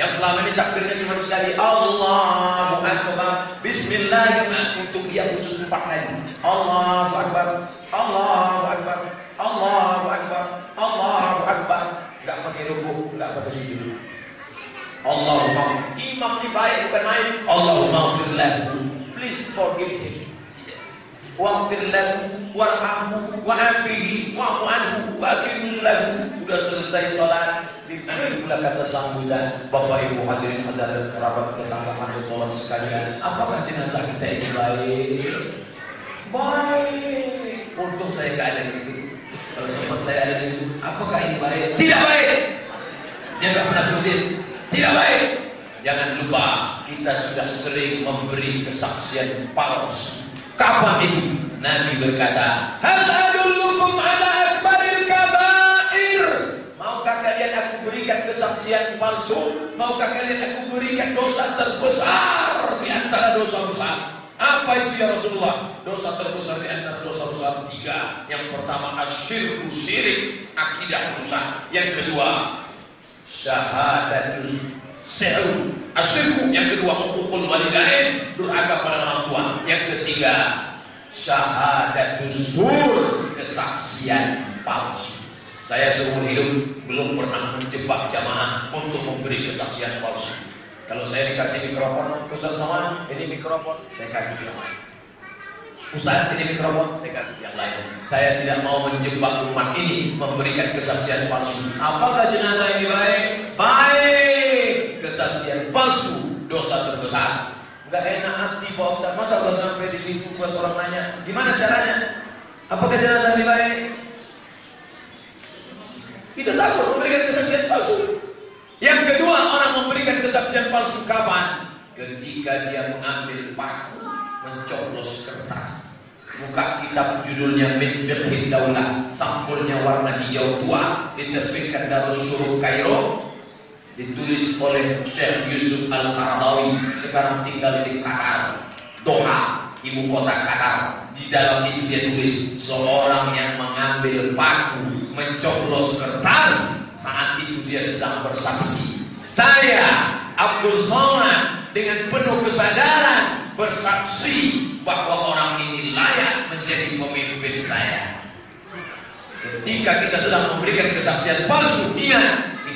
Yang selama ini takbirnya cuma sekali Allahu Akbar Bismillahirrahmanirrahim Untuk dia khusus empat kali Allahu Akbar Allahu Akbar Allahu Akbar Allahu Akbar Gak pakai ruku, gak pakai sujud. Allahumma imam ini baik bukan main. Allahumma firlahu. Please forgive him. Waghfir lahu warhamhu wa'afihi wa'fu anhu wa'akrim nuzulahu. Sudah selesai salat diberi pula kata sambutan Bapak Ibu hadirin hadirin kerabat tetangga dan tolong sekalian apakah jenazah kita ini baik baik untung saya gak ada di situ kalau sempat saya ada di situ, apakah ini baik? Tidak baik. Nggak pernah bermusik. Tidak baik. Jangan lupa kita sudah sering memberi kesaksian palsu. Kapan itu? Nabi berkata, Hal adullukum ala akbaril kabair. Maukah kalian aku berikan kesaksian palsu? Maukah kalian aku berikan dosa terbesar di antara dosa besar? Apa itu ya Rasulullah? Dosa terbesar di antara dosa besar tiga. Yang pertama asyirku syirik, akidah rusak. Yang kedua syahadatus seru asyirku. Yang kedua mengukul walidain, durhaka pada orang tua. Yang ketiga syahadatus sur, kesaksian palsu. Saya seumur hidup belum pernah menjebak jamaah untuk memberi kesaksian palsu. Kalau saya dikasih mikrofon, Ustaz sama ini mikrofon, saya kasih yang lain. Ustaz ini mikrofon, saya kasih yang lain. Saya tidak mau menjebak umat ini memberikan kesaksian palsu. Apakah jenazah ini baik? Baik. Kesaksian palsu, dosa terbesar. Gak enak hati Pak Ustaz, masa belum sampai di situ pas orang nanya, gimana caranya? Apakah jenazah ini baik? Kita takut memberikan kesaksian palsu. Yang kedua, orang memberikan kesaksian palsu kapan? Ketika dia mengambil paku, mencoblos kertas. Buka kitab judulnya Min Daulah, sampulnya warna hijau tua, diterbitkan Darus Syuruk Kairo, ditulis oleh Syekh Yusuf Al-Qaradawi, sekarang tinggal di Qatar, Doha, ibu kota Qatar. Di dalam itu dia tulis seorang yang mengambil paku, mencoblos kertas, saat itu dia sedang bersaksi. Saya Abdul Somad dengan penuh kesadaran bersaksi bahwa orang ini layak menjadi pemimpin saya. Ketika kita sedang memberikan kesaksian palsu, dia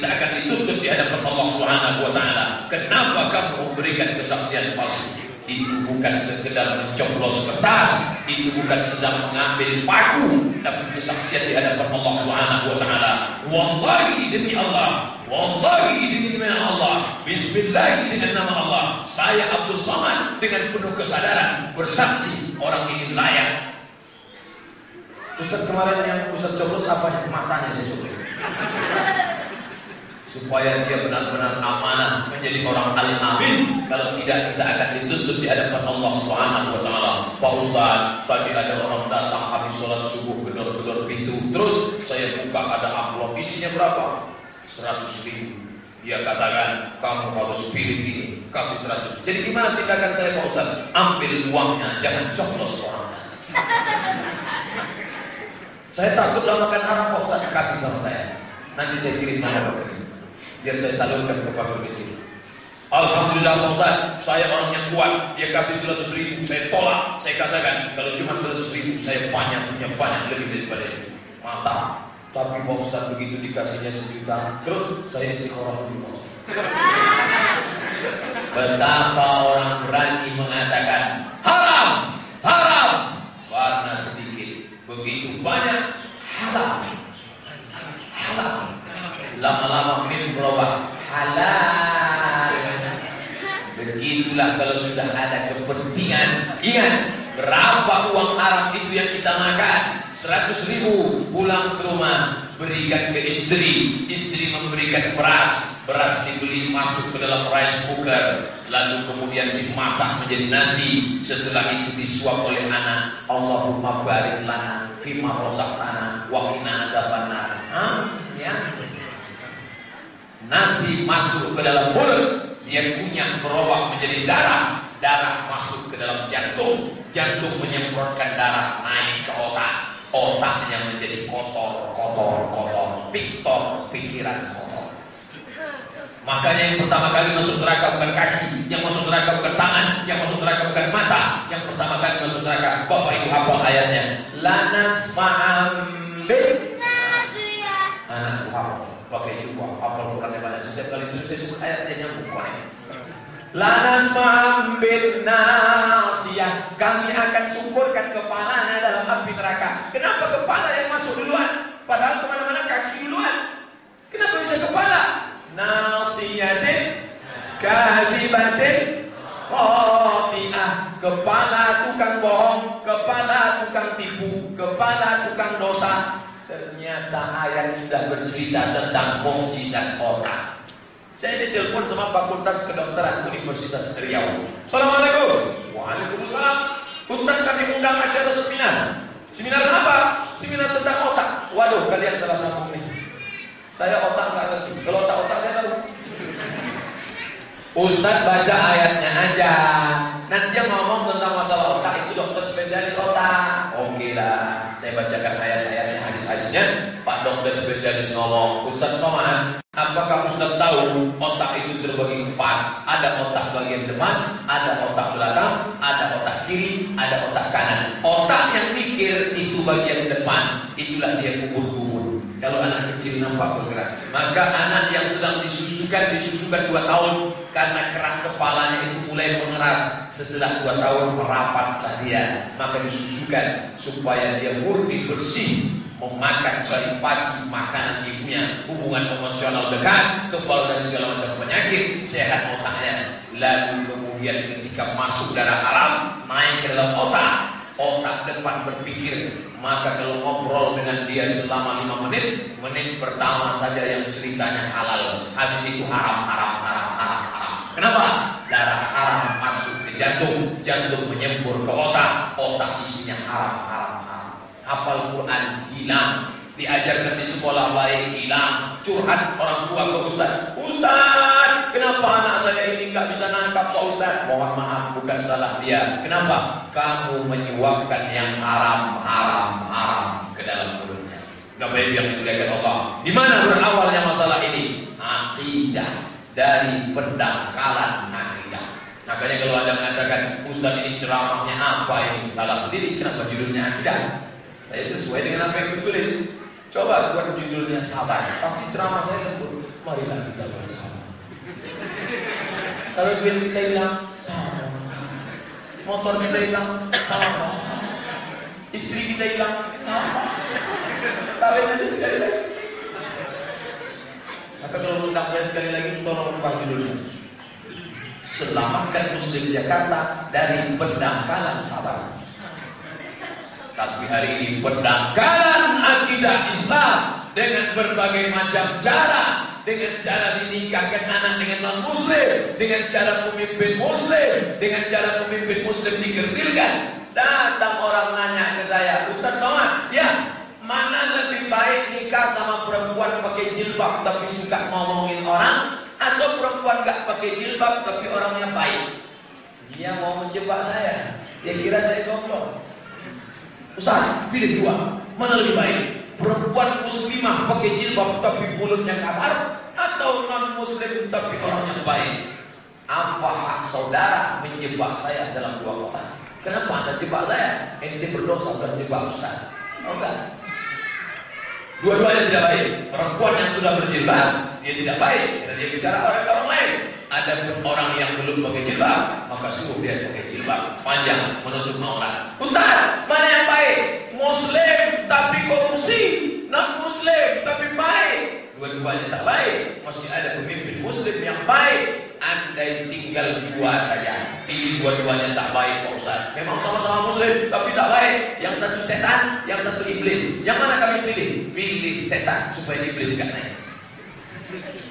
kita akan dituntut di hadapan Allah Subhanahu wa taala. Kenapa kamu memberikan kesaksian palsu? Itu bukan sekedar mencoblos kertas, itu bukan sedang mengambil paku, tapi kesaksian di hadapan Allah Subhanahu wa taala. Wallahi demi Allah, wallahi demi Allah, bismillah dengan nama Allah, saya Abdul Somad dengan penuh kesadaran bersaksi orang ini layak. Ustaz kemarin yang Ustaz coblos apa matanya saya coblos. Supaya dia benar-benar amanah menjadi orang al-amin kalau tidak kita akan dituntut di hadapan Allah Subhanahu wa taala. Pak Ustaz tadi ada orang datang habis sholat subuh gedor-gedor pintu. Terus saya buka ada amplop. Isinya berapa? 100 ribu. Dia katakan kamu harus pilih ini kasih 100 jadi gimana tindakan saya Pak Ustaz? Ambil uangnya jangan coplos orangnya. Saya takut makan haram Pak kasih sama saya. Nanti saya kirim nomor rekening biar saya salurkan ke fakir miskin. Alhamdulillah Pak Ustaz, saya orang yang kuat. Dia kasih 100 ribu, saya tolak. Saya katakan, kalau cuma 100 ribu, saya banyak, punya banyak lebih daripada itu. Mantap. Tapi Pak Ustaz begitu dikasihnya sejuta, terus saya istiqoroh dulu Pak Betapa orang berani mengatakan haram, haram, warna sedikit, begitu banyak halal, halal lama-lama min berubah. Halal. Begitulah kalau sudah ada kepentingan. Ingat berapa uang haram itu yang kita makan? 100 ribu. Pulang ke rumah berikan ke istri. Istri memberikan beras. Beras dibeli masuk ke dalam rice cooker. Lalu kemudian dimasak menjadi nasi. Setelah itu disuap oleh anak. Allahumma barik lana fima rozaqtana wa qina azabannar. Ya nasi masuk ke dalam mulut, dia punya berubah menjadi darah, darah masuk ke dalam jantung, jantung menyemprotkan darah naik ke otak, otaknya menjadi kotor, kotor, kotor, piktor, pikiran kotor. Makanya yang pertama kali masuk neraka bukan kaki, yang masuk neraka bukan tangan, yang masuk neraka bukan mata, yang pertama kali masuk neraka. Bapak Ibu hafal ayatnya. Lanas fa'ambil. Anak hafal pakai jubah, hafal Quran banyak. Setiap kali selesai sebut ayat dia nyambung konek. Lanas ma'ambil nasiyah Kami akan sumburkan kepalanya dalam api neraka Kenapa kepala yang masuk duluan? Padahal ke mana-mana kaki duluan Kenapa bisa kepala? Nasiyatin Kadibatin Khoti'ah Kepala tukang bohong Kepala tukang tipu Kepala tukang dosa Ternyata ayat sudah bercerita tentang mukjizat otak. Saya ditelepon sama Fakultas Kedokteran Universitas Riau. Assalamualaikum. Waalaikumsalam. Ustaz kami undang acara seminar. Seminar apa? Seminar tentang otak. Waduh, kalian salah sambung nih. Saya otak nggak ngerti. Kalau otak-otak saya tahu. Ustaz baca ayatnya aja. Nanti yang ngomong tentang masalah otak itu dokter spesialis otak. Oke lah, saya bacakan hadis-hadisnya. Dokter spesialis ngomong, Ustaz Somad, apakah Ustaz tahu otak itu terbagi empat? Ada otak bagian depan, ada otak belakang, ada otak kiri, ada otak kanan. Otak yang mikir itu bagian depan, itulah dia kubur-kubur. Kalau anak kecil nampak bergerak, maka anak yang sedang disusukan disusukan dua tahun karena kerak kepalanya itu mulai mengeras. Setelah dua tahun merapatlah dia, maka disusukan supaya dia murni bersih memakan sari pagi makanan ibunya hubungan emosional dekat kebal dari segala macam penyakit sehat otaknya. Lalu kemudian ketika masuk darah haram naik ke dalam otak otak depan berpikir maka kalau ngobrol dengan dia selama lima menit menit pertama saja yang ceritanya halal. Habis itu haram haram haram haram haram. Kenapa? Darah haram masuk ke jantung jantung menyembur ke otak otak isinya haram haram hafal Quran hilang. Diajarkan di sekolah baik hilang. Curhat orang tua ke ustaz. Ustaz kenapa anak saya ini nggak bisa nangkap pak ustaz? Mohon maaf bukan salah dia. Kenapa? Kamu menyuapkan yang haram haram haram ke dalam mulutnya. Nggak baik yang dimuliakan Allah. Di mana berawalnya masalah ini? Akidah dari pendangkalan akidah makanya kalau ada mengatakan ustaz ini ceramahnya apa ini? Salah sendiri. Kenapa judulnya akidah saya sesuai dengan apa yang ditulis Coba buat judulnya sabar. Pasti ceramah saya lembut. Marilah kita bersabar. Kalau duit kita hilang, sabar. Motor kita hilang, sabar. Istri kita hilang, sabar. Kawin aja sekali lagi. Maka kalau undang saya sekali lagi, tolong ubah judulnya. Selamatkan Muslim Jakarta dari pendangkalan sabar. Tapi hari ini pendangkalan akidah Islam dengan berbagai macam cara dengan cara dinikahkan anak dengan non muslim, dengan cara pemimpin muslim, dengan cara pemimpin muslim dikerdilkan. Datang orang nanya ke saya, Ustaz Somad, ya mana lebih baik nikah sama perempuan pakai jilbab tapi suka ngomongin orang atau perempuan gak pakai jilbab tapi orangnya baik? Dia mau menjebak saya. Dia kira saya goblok. Ustaz, pilih dua. Mana lebih baik? Perempuan muslimah pakai jilbab tapi mulutnya kasar atau non muslim tapi orangnya baik? Apa hak saudara menjebak saya dalam dua kota? Kenapa anda jebak saya? Ente berdosa bukan jebak Ustaz. Oh enggak. Dua-duanya tidak baik. Perempuan yang sudah berjilbab, dia tidak baik karena dia bicara orang orang lain. Ada orang yang belum pakai jilbab, maka sungguh dia pakai jilbab panjang menutup aurat. Ustaz, mana yang baik? Muslim tapi korupsi, non Muslim tapi baik. Dua-duanya tak baik. Masih ada pemimpin Muslim yang baik. Andai tinggal dua saja Pilih dua-duanya tak baik Pak Ustaz Memang sama-sama muslim Tapi tak baik Yang satu setan Yang satu iblis Yang mana kami pilih? Pilih setan Supaya iblis tidak naik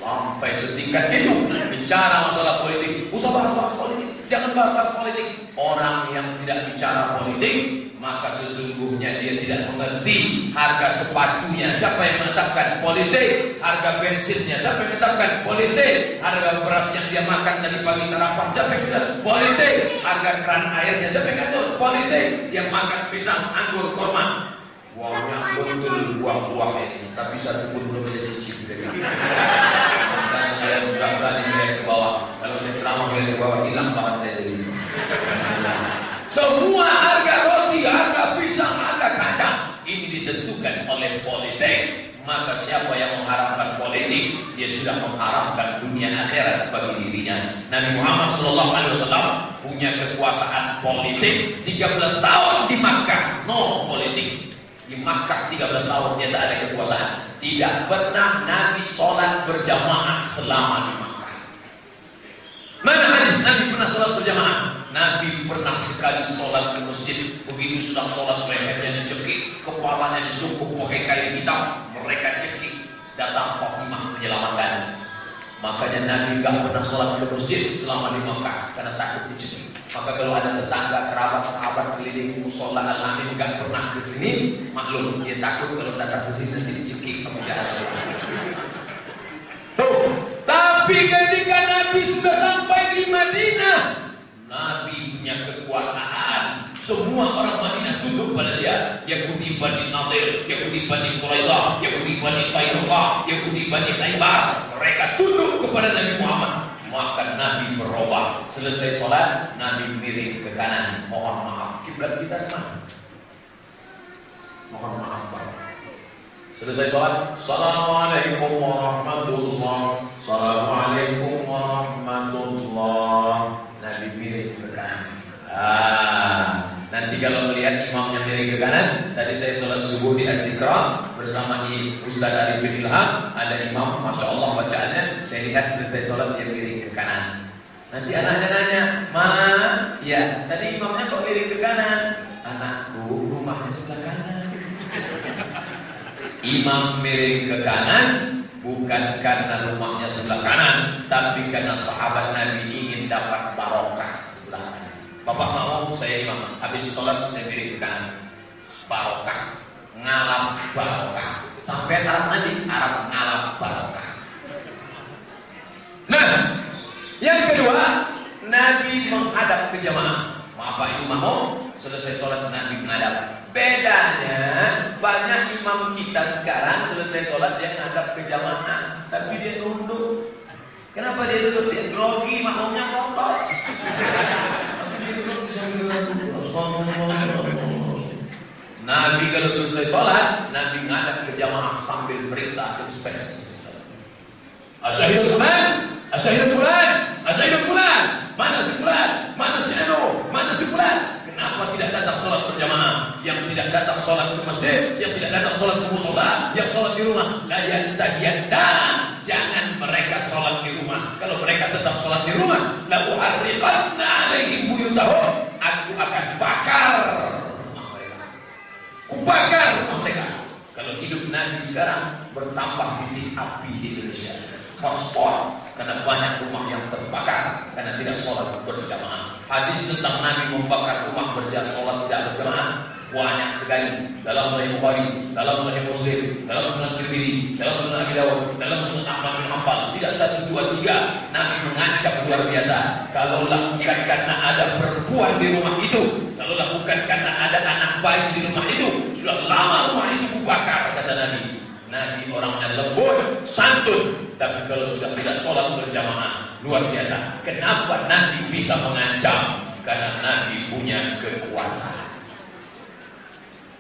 Sampai setingkat itu Bicara masalah politik. Usah bahas-bahas politik. Jangan bahas-bahas politik. Orang yang tidak bicara politik maka sesungguhnya dia tidak mengerti harga sepatunya. Siapa yang menetapkan politik? Harga bensinnya. Siapa yang menetapkan politik? Harga beras yang dia makan tadi pagi sarapan. Siapa yang menetapkan politik? Harga keran airnya. Siapa yang ngatur? Politik. Dia makan pisang anggur kurma. Wahnya betul buah-buah ini. Tapi satu pun belum bisa cicip. dari dan saya sudah berani melihat ke bawah kalau saya ceramah melihat ke bawah hilang bahan saya jadi semua harga roti, harga pisang, harga kacang ini ditentukan oleh politik. Maka siapa yang mengharapkan politik, dia sudah mengharapkan dunia akhirat bagi dirinya. Nabi Muhammad SAW punya kekuasaan politik 13 tahun di Makkah, no politik. Di Makkah 13 tahun dia tak ada kekuasaan. Tidak pernah Nabi sholat berjamaah selama di Makkah. Mana hadis Nabi pernah sholat berjamaah? Nabi pernah sekali sholat di masjid Begitu sudah sholat lehernya dicekik Kepalanya disukup pakai kain hitam Mereka cekik Datang Fatimah menyelamatkan Makanya Nabi gak pernah sholat di masjid Selama di Mekah Karena takut dicekik Maka kalau ada tetangga, kerabat, sahabat keliling musola al-amin gak pernah ke sini, maklum dia takut kalau datang ke sini nanti dicekik kamu jalan. Tuh, tapi ketika Nabi sudah sampai di Madinah, Nabi punya kekuasaan. Semua orang Madinah tunduk pada dia. Yahudi Bani Nadir, Yahudi Bani Quraiza, Yahudi Bani Qainuqa, Yahudi Bani Khaybar. Mereka tunduk kepada Nabi Muhammad. Maka Nabi berubah. Selesai sholat, Nabi miring ke kanan. Mohon maaf, kiblat kita ke mana? Mohon maaf, Pak. Selesai sholat, Assalamualaikum warahmatullah. Assalamualaikum warahmatullah. Nabi miring ke kanan. Ah, nanti kalau melihat imam yang miring ke kanan, tadi saya sholat subuh di Istiqra bersama di Ustaz Arif bin Ilham, ada imam, masya Allah bacaannya, saya lihat selesai sholat dia miring ke kanan. Nanti anaknya nanya, ma, ya, tadi imamnya kok miring ke kanan? Anakku, rumahnya sebelah kanan. Imam miring ke kanan bukan karena rumahnya sebelah kanan, tapi karena sahabat Nabi ingin dapat barokah. Bapak mau saya imam, habis sholat saya miring ke kanan. Barokah, ngalap barokah. Sampai Arab nanti Arab ngalap barokah. Nah, yang kedua, Nabi menghadap ke jamaah. Bapak Ibu mau selesai sholat Nabi menghadap. Bedanya banyak imam kita sekarang selesai sholat dia ngadap ke jamaah, tapi dia nunduk. Kenapa dia duduk? Dia grogi, makmumnya kotor. Nabi kalau selesai sholat, Nabi ngadap ke jamaah sambil periksa inspeksi. Asyhadu fulan, asyhadu fulan, asyhadu fulan. Mana si fulan? Mana si anu? Mana si fulan? Kenapa tidak datang sholat berjamaah? Yang tidak datang sholat ke masjid, yang tidak datang sholat ke musola, yang sholat di rumah, layan tahyanda. Jangan mereka sholat di rumah. Kalau mereka tetap sholat di rumah, la uharriqanna alaihim buyutahum. Aku akan bakar mereka. Kubakar mereka. Kalau hidup Nabi sekarang bertambah titik api di Indonesia. hotspot karena banyak rumah yang terbakar karena tidak sholat berjamaah. Hadis tentang Nabi membakar rumah berjamaah sholat tidak berjamaah banyak sekali dalam Sahih Bukhari, dalam Sahih Muslim, dalam Sunan Tirmidzi, dalam Sunan Abi Dawud, dalam Sunan Ahmad bin Hanbal. Tidak satu dua tiga Nabi mengancam luar biasa. Kalau bukan karena ada perempuan di rumah itu, kalau bukan karena ada anak bayi di rumah itu, sudah lama rumah itu kubakar kata Nabi. Nabi orangnya lembut, santun, tapi kalau sudah tidak sholat berjamaah, luar biasa. Kenapa Nabi bisa mengancam? Karena Nabi punya kekuasaan.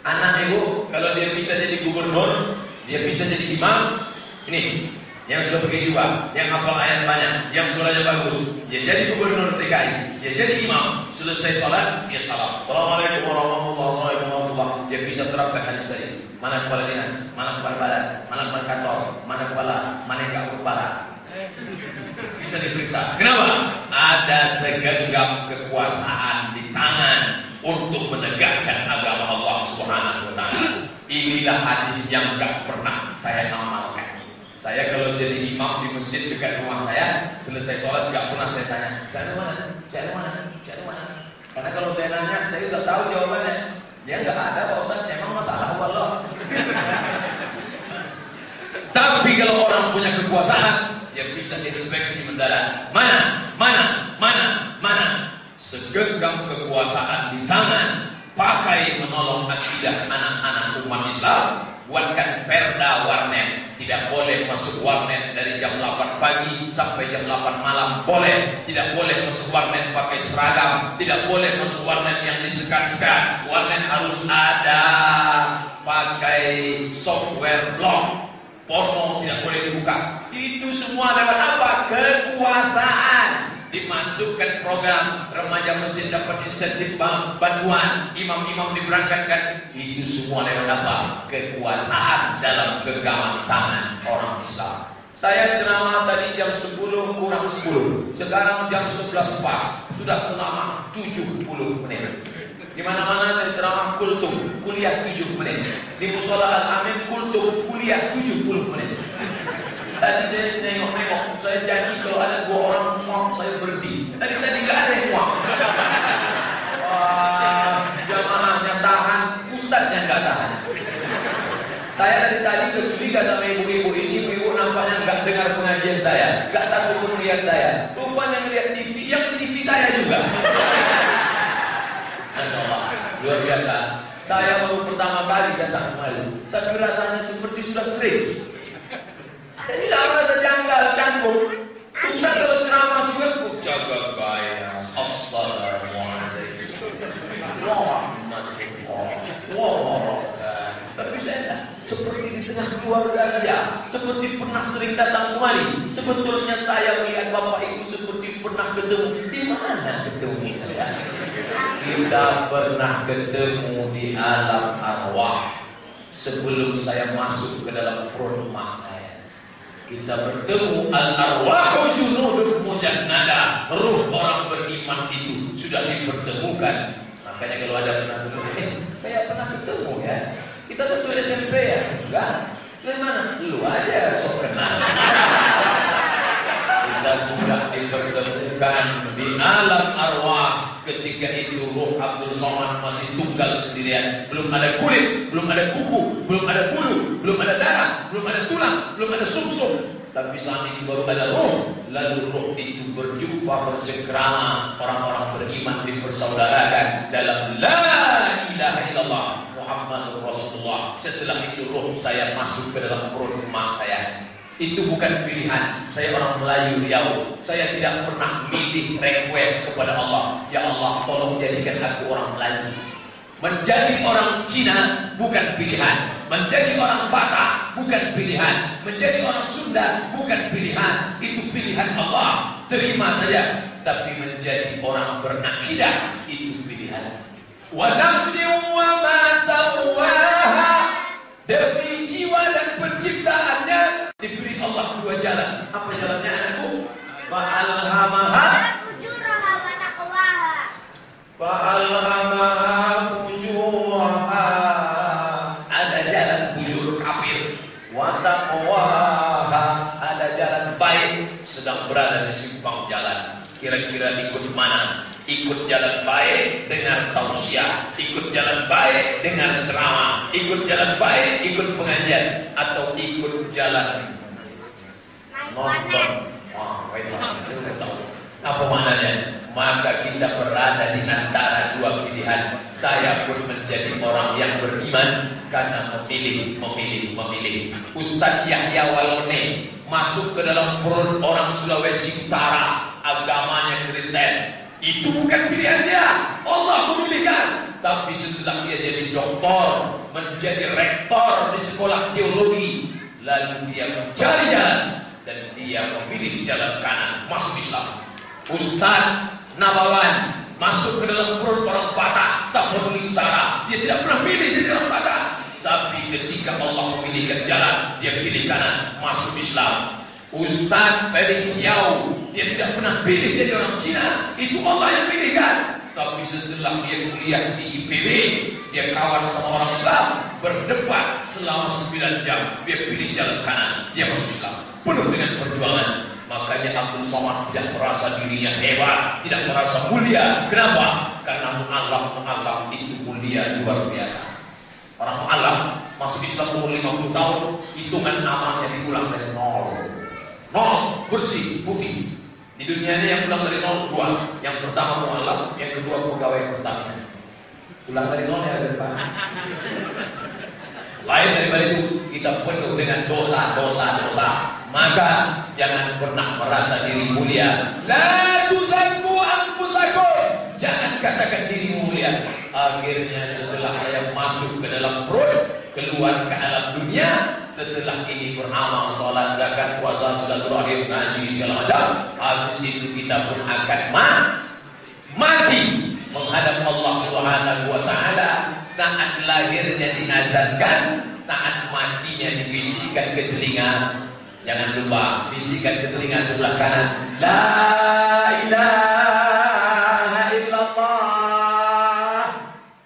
Anak ibu, kalau dia bisa jadi gubernur, dia bisa jadi imam. Ini yang sudah pergi juga, yang hafal ayat banyak, yang suaranya bagus, dia jadi gubernur DKI, dia jadi imam. Selesai sholat, dia salam. Assalamualaikum warahmatullahi wabarakatuh. Dia bisa terapkan hadis tadi. Mana kepala dinas, mana kepala badan, mana kepala kantor, mana kepala, mana yang kepala. Bisa diperiksa. Kenapa? Ada segenggam kekuasaan di tangan untuk menegakkan agama Allah Subhanahu wa taala. Inilah hadis yang enggak pernah saya amalkan. Saya kalau jadi imam di masjid dekat rumah saya, selesai sholat enggak pernah saya tanya, saya mana? Saya mana? Saya mana? Karena kalau saya nanya, saya sudah tahu jawabannya. Dia enggak ada Pak Ustaz, emang masalah Allah. Tapi kalau orang punya kekuasaan, dia bisa inspeksi mendarat. Mana? Mana? Mana? Mana? segenggam kekuasaan di tangan pakai menolong akidah anak-anak umat Islam buatkan perda warnet. Tidak boleh masuk warnet dari jam 8 pagi sampai jam 8 malam. Boleh. Tidak boleh masuk warnet pakai seragam. Tidak boleh masuk warnet yang disekat-sekat. Warnet harus ada pakai software block. Porno tidak boleh dibuka. Itu semua lewat apa? Kekuasaan dimasukkan program remaja masjid dapat insentif bantuan. Imam-imam diberangkatkan. Itu semua lewat apa? Kekuasaan dalam genggaman tangan orang Islam. Saya ceramah tadi jam 10 kurang 10 sekarang jam 11 pas. Sudah selama 70 menit. Di mana-mana saya ceramah kultum kuliah 7 menit. Di musola al-amin kultum kuliah 70 menit Tadi saya nengok-nengok, saya janji kalau ada dua orang muak saya berhenti. Tadi tadi nggak ada yang muak. Wah, jamaahnya tahan, ustadznya nggak tahan. Saya dari tadi udah sama ibu-ibu ini, ibu-ibu nampaknya nggak dengar pengajian saya, nggak satu pun lihat saya. Rupanya lihat TV, yang di TV saya juga. Luar biasa. Saya baru pertama kali datang kemari, tapi rasanya seperti sudah sering. Saya tidak merasa janggal, canggung. Ustaz kalau ceramah juga, jaga gaya. Assalamualaikum. Tapi saya seperti di tengah keluarga dia, seperti pernah sering datang kemari. Sebetulnya saya melihat bapak ibu seperti pernah ketemu. Di mana ketemu saya? Kita pernah ketemu di alam arwah sebelum saya masuk ke dalam perut rumah saya. Kita bertemu al-arwahu junudun mujannada. Ruh orang beriman itu sudah dipertemukan. Makanya kalau ada pernah eh, kayak pernah ketemu ya. Kita satu SMP ya? Enggak. Dari mana? Lu aja sok kenal. Kita sudah dipertemukan di alam arwah ketika itu roh Abdul Somad masih tunggal sendirian belum ada kulit belum ada kuku belum ada bulu belum ada darah belum ada tulang belum ada sumsum tapi saat itu baru ada roh lalu roh itu berjumpa bercengkrama orang-orang beriman dipersaudarakan dalam la ilaha illallah Muhammad Rasulullah setelah itu roh saya masuk ke dalam perut emak saya itu bukan pilihan. Saya orang Melayu Riau. Saya tidak pernah milih request kepada Allah. Ya Allah, tolong jadikan aku orang Melayu. Menjadi orang Cina bukan pilihan. Menjadi orang Batak bukan pilihan. Menjadi orang Sunda bukan pilihan. Itu pilihan Allah. Terima saja. Tapi menjadi orang berakidah itu pilihan. Wa nafsin wa ma sawaha demi jiwa dan penciptaannya diberi Allah dua jalan. Apa jalannya anakku? Fa'alhamaha Fujuraha wa taqwaha. Fa'alhamaha mana? Ikut jalan baik dengan tausiah, ikut jalan baik dengan ceramah, ikut jalan baik, ikut pengajian, atau ikut jalan nonton. Wah, tahu. Apa maknanya? Maka kita berada di antara dua pilihan. Saya pun menjadi orang yang beriman karena memilih, memilih, memilih. Ustadz Yahya Walone masuk ke dalam perut orang Sulawesi Utara, agamanya Kristen. Itu bukan pilihan dia. Allah memilihkan. Tapi setelah dia jadi doktor, menjadi rektor di sekolah teologi, lalu dia mencari jalan dan dia memilih jalan kanan masuk Islam. Ustaz Nabawan masuk ke dalam perut orang Batak tak peduli utara. Dia tidak pernah pilih jadi orang Batak. Tapi ketika Allah memilihkan jalan, dia pilih kanan masuk Islam. Ustaz Felix Xiao. Dia tidak pernah pilih jadi orang Cina. Itu Allah yang pilihkan. Tapi setelah dia kuliah di IPB dia kawan sama orang Islam berdebat selama 9 jam. Dia pilih jalan kanan dia masuk Islam. Penuh dengan perjuangan. Makanya Abdul Somad tidak merasa dirinya hebat tidak merasa mulia. Kenapa? karena menganggap menganggap itu mulia luar biasa. Orang menganggap masuk Islam umur 50 tahun hitungan amalnya diulang dari nol Nol, bersih, putih. Di dunia ini yang pulang dari nol dua. Yang pertama mualaf, yang kedua pegawai pertama. Pulang dari nol ya depan. Lain daripada itu, kita penuh dengan dosa, dosa, dosa. Maka jangan pernah merasa diri mulia. La tuzakku anfusakum. Jangan katakan diri mulia. Akhirnya setelah saya masuk ke dalam perut, keluar ke alam dunia, setelah ini beramal sholat zakat puasa silaturahim ngaji segala macam habis itu kita pun akan ma mati menghadap Allah Subhanahu wa taala. Saat lahirnya diazankan saat matinya dibisikkan ke telinga jangan lupa bisikan ke telinga sebelah kanan. La ilaha illallah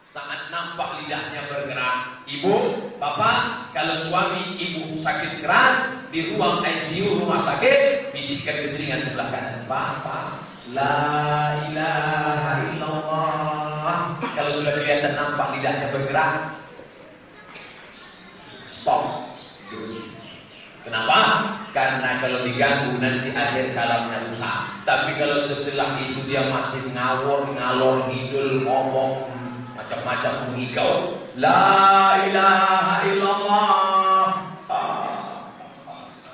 saat nampak lidahnya bergerak ibu bapak kalau suami ibu sakit keras di ruang ICU rumah sakit, bisikan ke telinga sebelah kanan, Bapak, La ilaha illallah. Kalau sudah kelihatan nampak lidahnya bergerak, stop. Kenapa? Karena kalau diganggu nanti akhir kalamnya rusak. Tapi kalau setelah itu dia masih ngawur, ngalor, ngidul, ngomong, macam-macam mengigau, La ilaha illallah.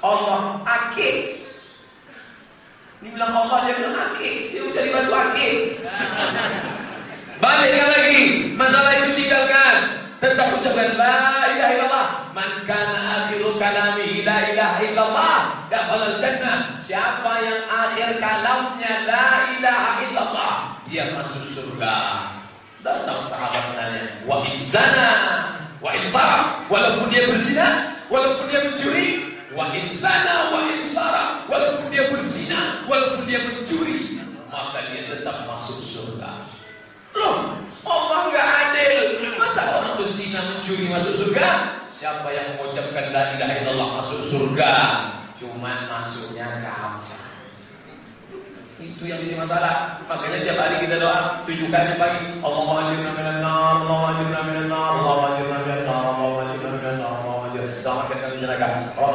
Allah akik. Ini bilang Allah dia bilang akik. Dia mencari batu akik. Balikkan lagi. Masalah itu tinggalkan. Tetap ucapkan la ilaha illallah. Man kana akhiru kalami la ilaha illallah. Dakhalal jannah. Siapa yang akhir kalamnya la ilaha illallah, dia masuk surga. Datang sahabat tanya, wa insana, wa insara, walaupun dia berzina, walaupun dia mencuri, wa insana, wa insara, walaupun dia berzina, walaupun dia mencuri, maka dia tetap masuk surga. Loh, Allah nggak adil. Masa orang berzina mencuri masuk surga? Siapa yang mengucapkan la ilaha illallah masuk surga? Cuman masuknya kapan? Itu yang jadi masalah. Makanya tiap hari kita doa tujuh kali pagi. Allahumma ajirna minan nar, Allahumma ajirna minan nar, Allahumma ajirna minan nar, Allahumma ajirna minan nar, Allahumma ajirna. Selamatkan kami neraka. Rabbana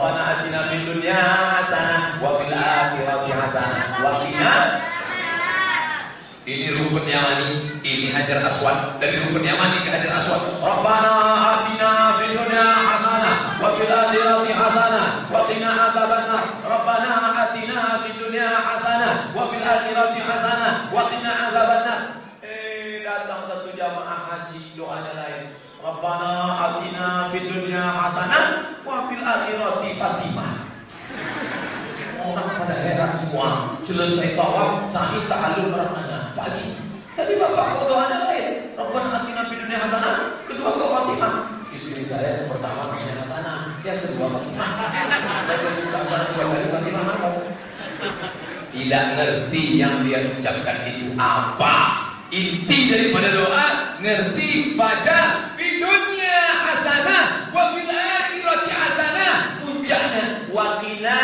rukun Yamani, ini Hajar Aswad. Dari rukun Yamani ke Hajar Aswad. Rabbana atina fid dunya hasanah wa fil akhirati hasanah wa qina adzabannar. Rabbana atina fid dunya hasanah wa fil akhirati hasanah wa qina adzabannar. Eh datang satu jamaah haji doanya lain. Rabbana atina fid dunya hasanah wa fil akhirati Fatimah. Orang pada heran semua. Selesai tawaf, sa'i ta'alum nanya, Pak Haji, tadi Bapak doanya lain? Rabbana atina fid dunya hasanah, kedua kok Fatimah. Istri saya yang pertama namanya Hasanah, yang kedua Fatimah. Saya suka Hasanah dua kali Fatimah mau. Tidak ngerti yang dia ucapkan itu apa. Inti daripada doa, ngerti, baca, fid dunya hasanah, wa fil akhirati hasanah. Puncaknya, wa qina.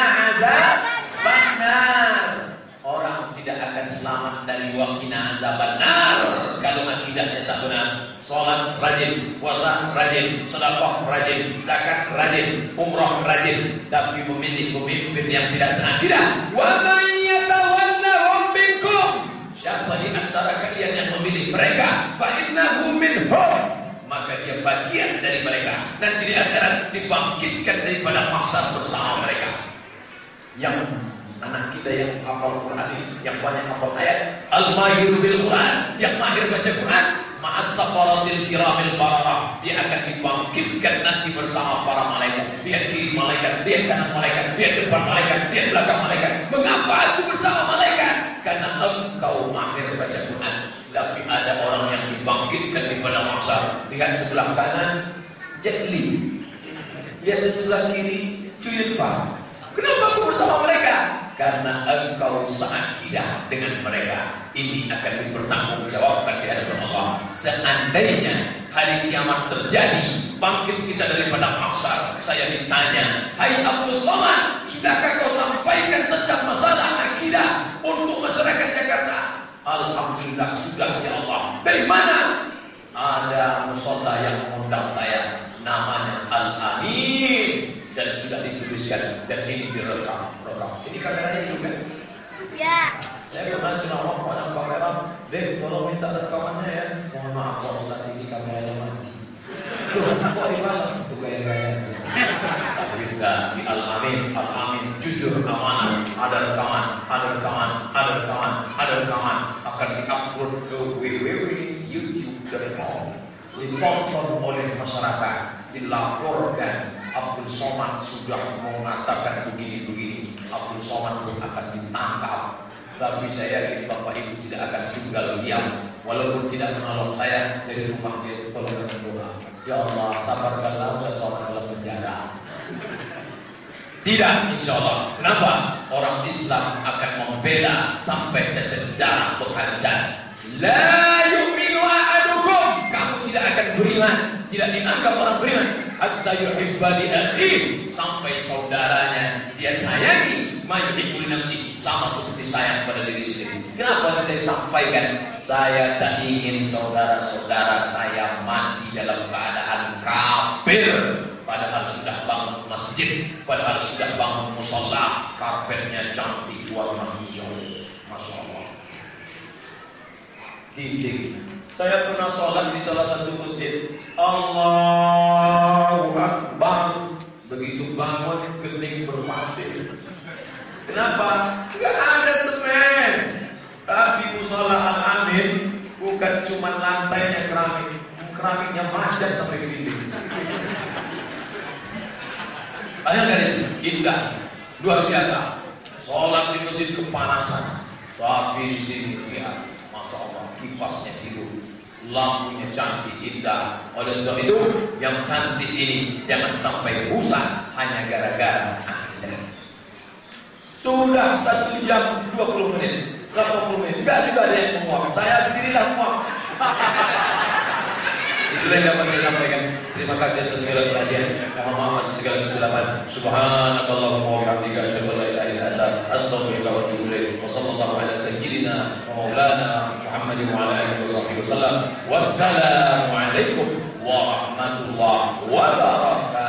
Orang tidak akan selamat dari wakina azaban nar kalau akidahnya tak benar. Salat rajin, puasa rajin, sedekah rajin, zakat rajin, umrah rajin, tapi memilih pemimpin yang tidak seakhidah. Wa man yatawallahum minkum. Siapa di antara kalian yang memilih mereka? Fa innahu minhum. Maka dia bagian dari mereka. Nanti di akhirat dibangkitkan daripada pasar bersama mereka. Yang anak kita yang hafal Quran yang banyak hafal ayat, al-mahir bil Quran, yang mahir baca Quran, ma'as safaratil kiramil bararah, dia akan dibangkitkan nanti bersama para malaikat. Dia kiri malaikat, dia kanan malaikat, dia depan malaikat, dia belakang malaikat. Mengapa aku bersama malaikat? Karena engkau mahir baca Quran. Tapi ada orang yang dibangkitkan di pada masa. Lihat sebelah kanan, Jet Li. Lihat di sebelah kiri, Chuyun Fa. Kenapa aku bersama mereka? Karena engkau seakidah dengan mereka. Ini akan dipertanggungjawabkan di hadapan Allah. Seandainya hari kiamat terjadi, bangkit kita daripada maksar. Saya ditanya, Hai Abdul Somad, sudahkah kau sampaikan tentang masalah akidah untuk masyarakat Jakarta? Alhamdulillah sudah ya Allah. Dari mana? Ada musola yang mengundang saya, namanya Al Amin dan sudah dituliskan dan ini direkam rekam. Ini kameranya juga. Ya. Saya pernah ceramah pada kamera, Dek tolong minta rekamannya ya. Mohon maaf Pak Ustaz ini kameranya mati. Kok dipasang? Itu gaya-gaya. Tapi enggak, di Al-Amin, Al-Amin, jujur, amanah, ada rekaman, ada rekaman, ada rekaman, ada rekaman, akan diupload ke www.youtube.com ditonton oleh masyarakat, dilaporkan Abdul Somad sudah mengatakan begini-begini. Abdul Somad pun akan ditangkap. Tapi saya yakin Bapak Ibu tidak akan tinggal diam. Walaupun tidak menolong saya dari rumah dia tolong dengan doa. Ya Allah, sabarkanlah Ustaz Somad dalam penjara. Tidak, insya Allah. Kenapa? Orang Islam akan membela sampai tetes darah berkacan. La yu'minu ahadukum. Kamu tidak akan beriman. Tidak dianggap orang beriman. Hatta yuhibba li akhir. Sampai saudaranya dia sayangi. Ma yuhibbu li nafsi. Sama seperti sayang pada diri sendiri. Kenapa saya sampaikan? Saya tak ingin saudara-saudara saya mati dalam keadaan kafir. Padahal sudah bangun masjid, padahal sudah bangun musola, karpetnya cantik warna hijau, masya Allah. Titik. Saya pernah sholat di salah satu masjid. Begitu bangun kening berpasir. Kenapa? Enggak ada semen. Tapi musola al-amin bukan cuma lantainya keramik, keramiknya manjat sampai ke dinding. Bayangkan ini, indah, luar biasa. Sholat di masjid kepanasan, tapi di sini lihat, masya Allah, kipasnya hidup, lampunya cantik, indah. Oleh sebab itu, yang cantik ini jangan sampai rusak hanya gara-gara anda. Sudah satu jam 20 menit, 80 menit, enggak juga ada yang menguap. Saya sendirilah menguap. Itulah yang dapat saya sampaikan. Terima kasih atas segala perhatian. Mohon maaf atas segala kesilapan. Subhanakallahumma wa bihamdika asyhadu an la ilaha illa anta astaghfiruka wa atubu ilaik. Wa sallallahu ala sayyidina wa maulana Wa ala alihi wa sahbihi wasallam. Wassalamu alaikum warahmatullahi wabarakatuh.